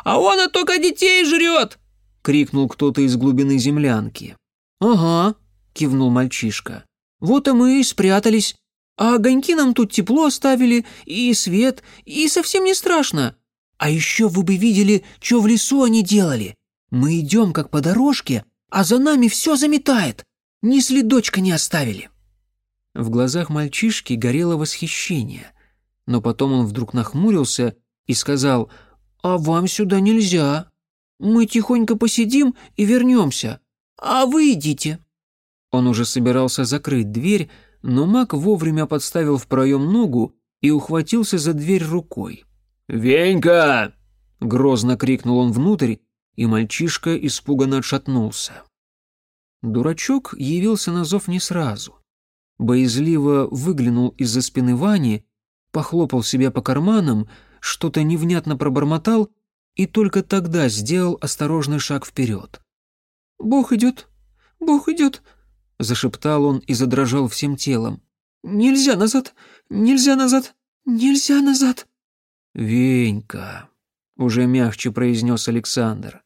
«А он и только детей жрет!» — крикнул кто-то из глубины землянки. «Ага», — кивнул мальчишка. «Вот и мы и спрятались. А огоньки нам тут тепло оставили, и свет, и совсем не страшно. А еще вы бы видели, что в лесу они делали. Мы идем как по дорожке, а за нами все заметает. Ни следочка не оставили». В глазах мальчишки горело восхищение, но потом он вдруг нахмурился и сказал «А вам сюда нельзя. Мы тихонько посидим и вернемся, а вы идите». Он уже собирался закрыть дверь, но маг вовремя подставил в проем ногу и ухватился за дверь рукой. «Венька!» — грозно крикнул он внутрь, и мальчишка испуганно отшатнулся. Дурачок явился на зов не сразу. Боязливо выглянул из-за спины Вани, похлопал себя по карманам, что-то невнятно пробормотал и только тогда сделал осторожный шаг вперед. «Бог идет! Бог идет!» — зашептал он и задрожал всем телом. «Нельзя назад! Нельзя назад! Нельзя назад!» «Венька!» — уже мягче произнес Александр.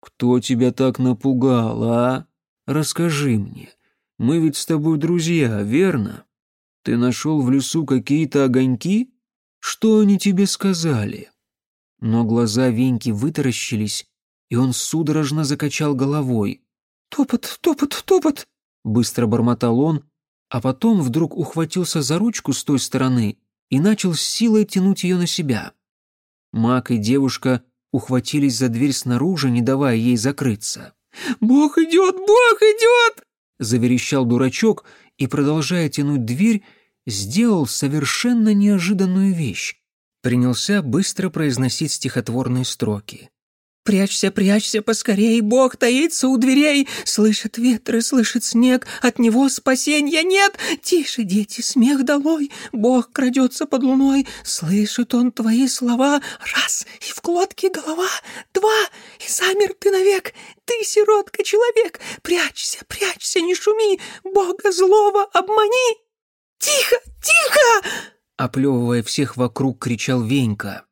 «Кто тебя так напугал, а? Расскажи мне. Мы ведь с тобой друзья, верно? Ты нашел в лесу какие-то огоньки? Что они тебе сказали?» Но глаза Веньки вытаращились, и он судорожно закачал головой. «Топот, топот, топот!» — быстро бормотал он, а потом вдруг ухватился за ручку с той стороны и начал с силой тянуть ее на себя. Мак и девушка ухватились за дверь снаружи, не давая ей закрыться. «Бог идет! Бог идет!» — заверещал дурачок и, продолжая тянуть дверь, сделал совершенно неожиданную вещь. Принялся быстро произносить стихотворные строки. Прячься, прячься поскорей, Бог таится у дверей, Слышит ветры, слышит снег, от него спасения нет. Тише, дети, смех долой, Бог крадется под луной, Слышит он твои слова, раз, и в глотке голова, два, и замер ты навек, Ты, сиротка, человек, Прячься, прячься, не шуми, Бога злого обмани. Тихо, тихо! Оплевывая всех вокруг, кричал Венька.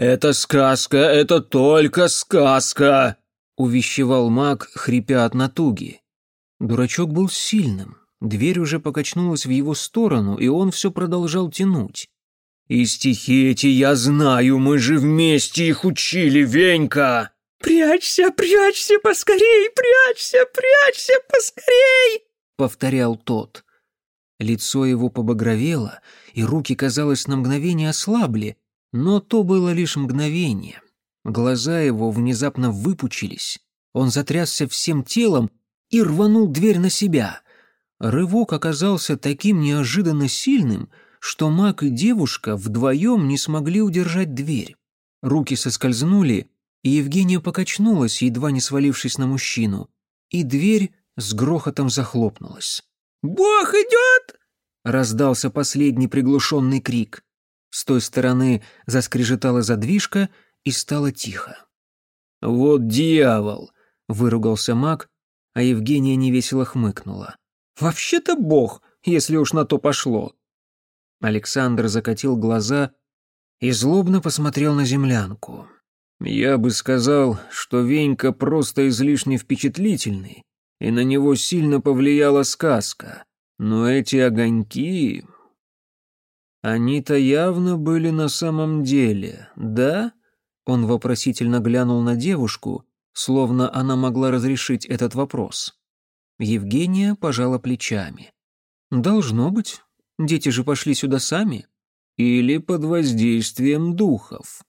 «Это сказка, это только сказка!» — увещевал маг, хрипя от натуги. Дурачок был сильным, дверь уже покачнулась в его сторону, и он все продолжал тянуть. «И стихи эти я знаю, мы же вместе их учили, Венька!» «Прячься, прячься поскорей, прячься, прячься поскорей!» — повторял тот. Лицо его побагровело, и руки, казалось, на мгновение ослабли, но то было лишь мгновение. Глаза его внезапно выпучились, он затрясся всем телом и рванул дверь на себя. Рывок оказался таким неожиданно сильным, что маг и девушка вдвоем не смогли удержать дверь. Руки соскользнули, и Евгения покачнулась, едва не свалившись на мужчину, и дверь с грохотом захлопнулась. «Бог идет!» — раздался последний приглушенный крик. С той стороны заскрежетала задвижка и стало тихо. «Вот дьявол!» — выругался маг, а Евгения невесело хмыкнула. «Вообще-то бог, если уж на то пошло!» Александр закатил глаза и злобно посмотрел на землянку. «Я бы сказал, что Венька просто излишне впечатлительный, и на него сильно повлияла сказка. Но эти огоньки... Они-то явно были на самом деле, да? Он вопросительно глянул на девушку, словно она могла разрешить этот вопрос. Евгения пожала плечами. «Должно быть. Дети же пошли сюда сами. Или под воздействием духов».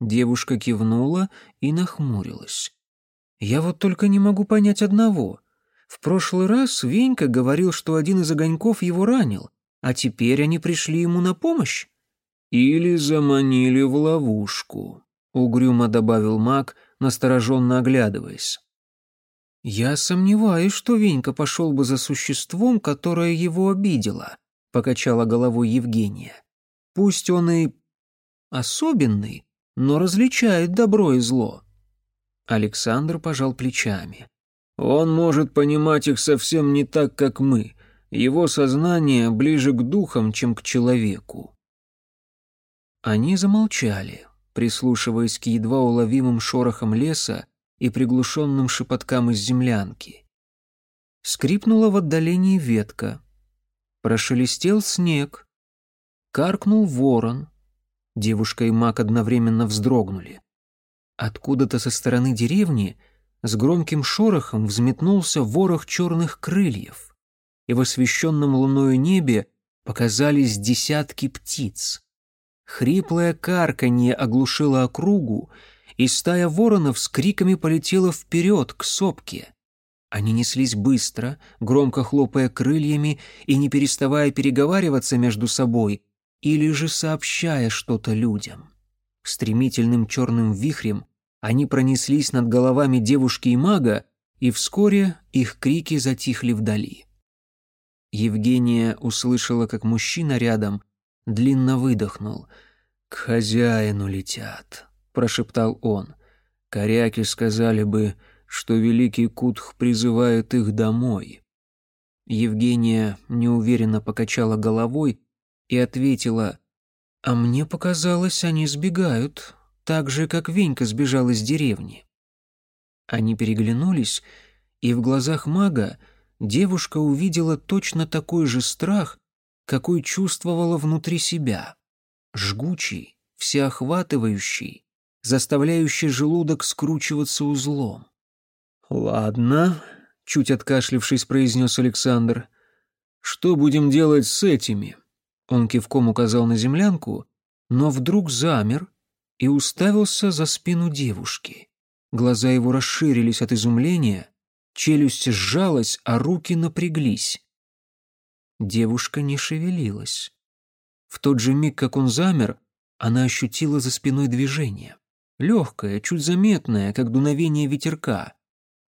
Девушка кивнула и нахмурилась. «Я вот только не могу понять одного. В прошлый раз Венька говорил, что один из огоньков его ранил, а теперь они пришли ему на помощь. Или заманили в ловушку, угрюмо добавил маг, настороженно оглядываясь. Я сомневаюсь, что Венька пошел бы за существом, которое его обидело, покачала головой Евгения. Пусть он и особенный, но различает добро и зло. Александр пожал плечами. Он может понимать их совсем не так, как мы. Его сознание ближе к духам, чем к человеку. Они замолчали, прислушиваясь к едва уловимым шорохам леса и приглушенным шепоткам из землянки. Скрипнула в отдалении ветка. Прошелестел снег. Каркнул ворон. Девушка и маг одновременно вздрогнули. Откуда-то со стороны деревни с громким шорохом взметнулся ворох черных крыльев, и в освещенном луною небе показались десятки птиц. Хриплое карканье оглушило округу, и стая воронов с криками полетела вперед, к сопке. Они неслись быстро, громко хлопая крыльями и не переставая переговариваться между собой, или же сообщая что-то людям. Стремительным черным вихрем они пронеслись над головами девушки и мага, и вскоре их крики затихли вдали. Евгения услышала, как мужчина рядом длинно выдохнул. «К хозяину летят», — прошептал он. «Коряки сказали бы, что великий Кутх призывает их домой». Евгения неуверенно покачала головой и ответила, «А мне показалось, они сбегают, так же, как Венька сбежал из деревни». Они переглянулись, и в глазах мага девушка увидела точно такой же страх, какой чувствовала внутри себя. Жгучий, всеохватывающий, заставляющий желудок скручиваться узлом. «Ладно», — чуть откашлившись, произнес Александр. «Что будем делать с этими?» Он кивком указал на землянку, но вдруг замер и уставился за спину девушки. Глаза его расширились от изумления, челюсть сжалась, а руки напряглись. Девушка не шевелилась. В тот же миг, как он замер, она ощутила за спиной движение. Легкое, чуть заметное, как дуновение ветерка.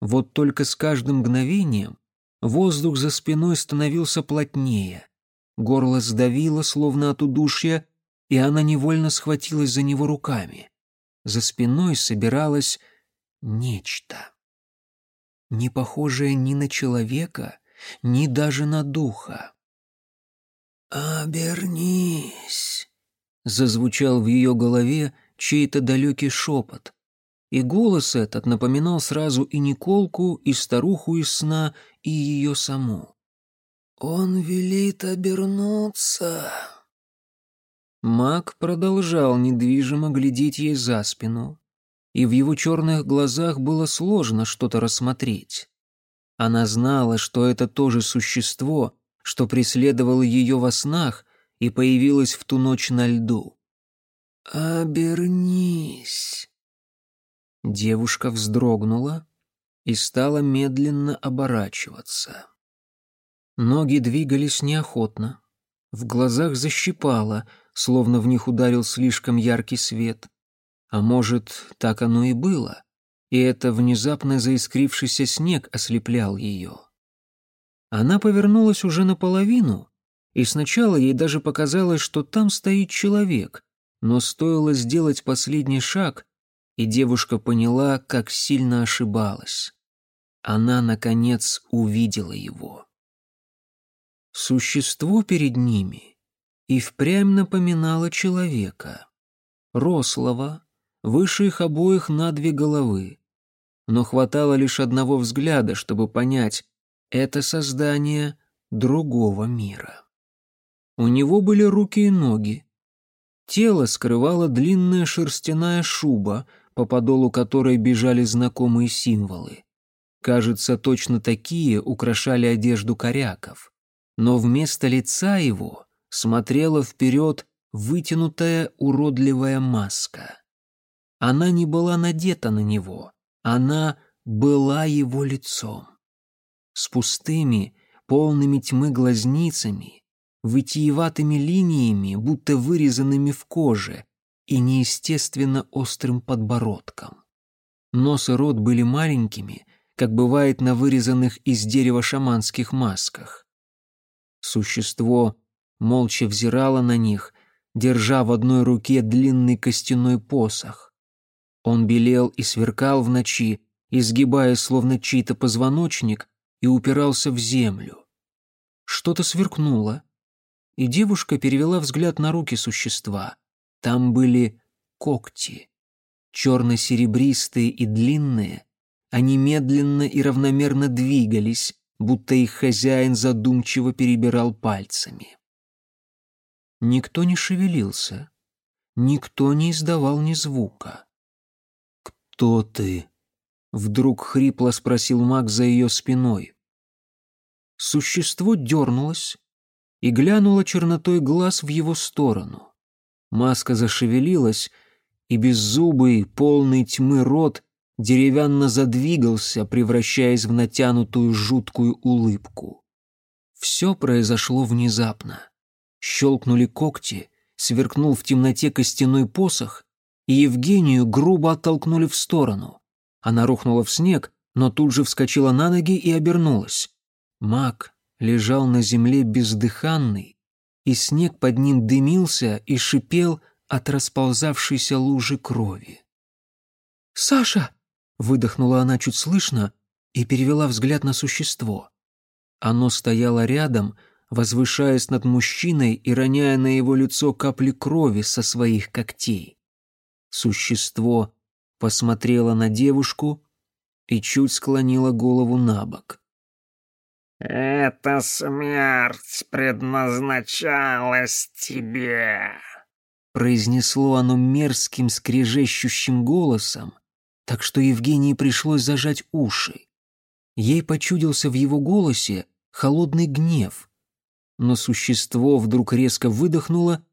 Вот только с каждым мгновением воздух за спиной становился плотнее. Горло сдавило, словно от удушья, и она невольно схватилась за него руками. За спиной собиралось нечто. Не похожее ни на человека, ни даже на духа. «Обернись!» — зазвучал в ее голове чей-то далекий шепот. И голос этот напоминал сразу и Николку, и старуху из сна, и ее саму. «Он велит обернуться». Маг продолжал недвижимо глядеть ей за спину, и в его черных глазах было сложно что-то рассмотреть. Она знала, что это тоже существо, что преследовало ее во снах и появилось в ту ночь на льду. «Обернись». Девушка вздрогнула и стала медленно оборачиваться. Ноги двигались неохотно. В глазах защипало, словно в них ударил слишком яркий свет. А может, так оно и было, и это внезапно заискрившийся снег ослеплял ее. Она повернулась уже наполовину, и сначала ей даже показалось, что там стоит человек, но стоило сделать последний шаг, и девушка поняла, как сильно ошибалась. Она, наконец, увидела его. Существо перед ними и впрямь напоминало человека. Рослого, выше их обоих на две головы. Но хватало лишь одного взгляда, чтобы понять, это создание другого мира. У него были руки и ноги. Тело скрывала длинная шерстяная шуба, по подолу которой бежали знакомые символы. Кажется, точно такие украшали одежду коряков но вместо лица его смотрела вперед вытянутая уродливая маска. Она не была надета на него, она была его лицом. С пустыми, полными тьмы глазницами, вытиеватыми линиями, будто вырезанными в коже, и неестественно острым подбородком. Нос и рот были маленькими, как бывает на вырезанных из дерева шаманских масках. Существо молча взирало на них, держа в одной руке длинный костяной посох. Он белел и сверкал в ночи, изгибаясь словно чей-то позвоночник, и упирался в землю. Что-то сверкнуло, и девушка перевела взгляд на руки существа. Там были когти. Черно-серебристые и длинные, они медленно и равномерно двигались, будто их хозяин задумчиво перебирал пальцами. Никто не шевелился, никто не издавал ни звука. «Кто ты?» — вдруг хрипло спросил маг за ее спиной. Существо дернулось и глянуло чернотой глаз в его сторону. Маска зашевелилась, и беззубый, полный тьмы рот деревянно задвигался, превращаясь в натянутую жуткую улыбку. Все произошло внезапно. Щелкнули когти, сверкнул в темноте костяной посох, и Евгению грубо оттолкнули в сторону. Она рухнула в снег, но тут же вскочила на ноги и обернулась. Маг лежал на земле бездыханный, и снег под ним дымился и шипел от расползавшейся лужи крови. «Саша!» Выдохнула она чуть слышно и перевела взгляд на существо. Оно стояло рядом, возвышаясь над мужчиной и роняя на его лицо капли крови со своих когтей. Существо посмотрело на девушку и чуть склонило голову на бок. «Эта смерть предназначалась тебе», — произнесло оно мерзким скрежещущим голосом, так что Евгении пришлось зажать уши. Ей почудился в его голосе холодный гнев, но существо вдруг резко выдохнуло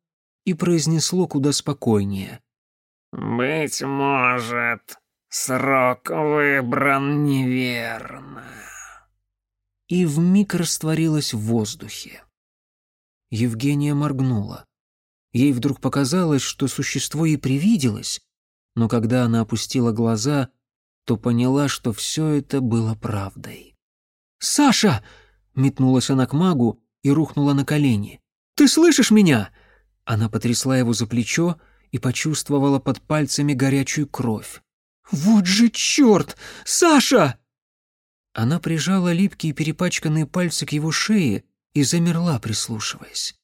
и произнесло куда спокойнее. «Быть может, срок выбран неверно». И вмиг растворилась в воздухе. Евгения моргнула. Ей вдруг показалось, что существо ей привиделось, но когда она опустила глаза, то поняла, что все это было правдой. «Саша!» — метнулась она к магу и рухнула на колени. «Ты слышишь меня?» Она потрясла его за плечо и почувствовала под пальцами горячую кровь. «Вот же черт! Саша!» Она прижала липкие перепачканные пальцы к его шее и замерла, прислушиваясь.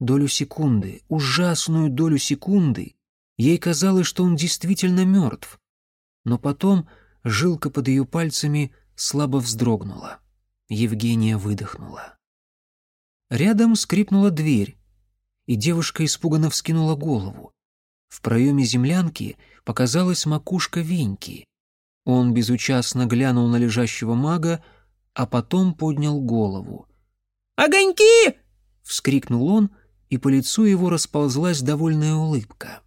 Долю секунды, ужасную долю секунды, Ей казалось, что он действительно мертв. Но потом жилка под ее пальцами слабо вздрогнула. Евгения выдохнула. Рядом скрипнула дверь, и девушка испуганно вскинула голову. В проеме землянки показалась макушка Веньки. Он безучастно глянул на лежащего мага, а потом поднял голову. «Огоньки!» — вскрикнул он, и по лицу его расползлась довольная улыбка.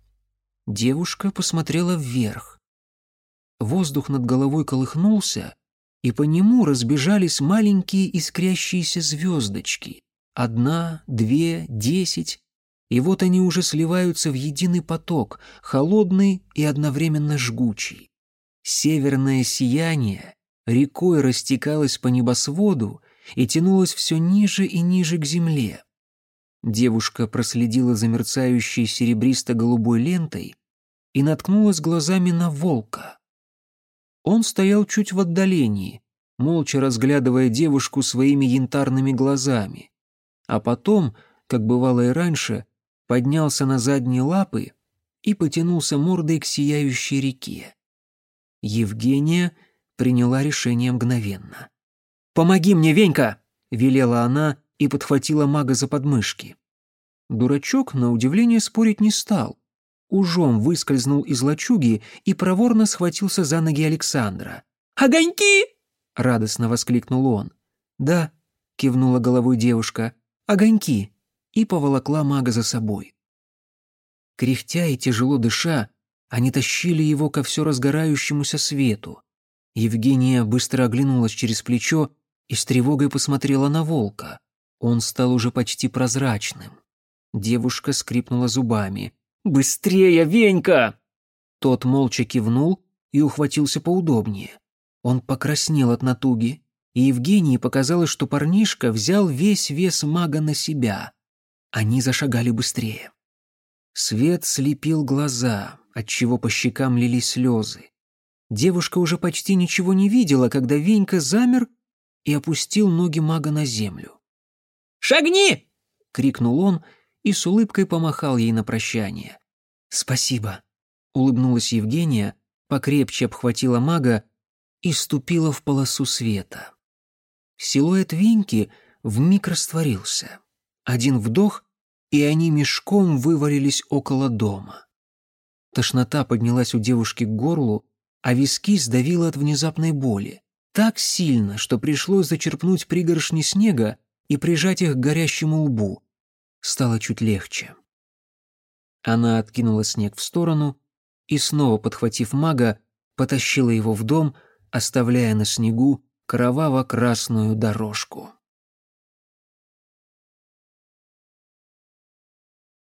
Девушка посмотрела вверх. Воздух над головой колыхнулся, и по нему разбежались маленькие искрящиеся звездочки. Одна, две, десять. И вот они уже сливаются в единый поток, холодный и одновременно жгучий. Северное сияние рекой растекалось по небосводу и тянулось все ниже и ниже к земле. Девушка проследила за мерцающей серебристо-голубой лентой и наткнулась глазами на волка. Он стоял чуть в отдалении, молча разглядывая девушку своими янтарными глазами, а потом, как бывало и раньше, поднялся на задние лапы и потянулся мордой к сияющей реке. Евгения приняла решение мгновенно. «Помоги мне, Венька!» — велела она и подхватила мага за подмышки. Дурачок, на удивление, спорить не стал ужом выскользнул из лачуги и проворно схватился за ноги Александра. «Огоньки!» — радостно воскликнул он. «Да», — кивнула головой девушка, — «огоньки!» И поволокла мага за собой. Кряхтя и тяжело дыша, они тащили его ко все разгорающемуся свету. Евгения быстро оглянулась через плечо и с тревогой посмотрела на волка. Он стал уже почти прозрачным. Девушка скрипнула зубами. «Быстрее, Венька!» Тот молча кивнул и ухватился поудобнее. Он покраснел от натуги, и Евгении показалось, что парнишка взял весь вес мага на себя. Они зашагали быстрее. Свет слепил глаза, отчего по щекам лились слезы. Девушка уже почти ничего не видела, когда Венька замер и опустил ноги мага на землю. «Шагни!» — крикнул он и с улыбкой помахал ей на прощание. «Спасибо», — улыбнулась Евгения, покрепче обхватила мага и ступила в полосу света. Силуэт Винки вмиг растворился. Один вдох, и они мешком вывалились около дома. Тошнота поднялась у девушки к горлу, а виски сдавило от внезапной боли. Так сильно, что пришлось зачерпнуть пригоршни снега и прижать их к горящему лбу. Стало чуть легче. Она откинула снег в сторону и, снова подхватив мага, потащила его в дом, оставляя на снегу кроваво-красную дорожку.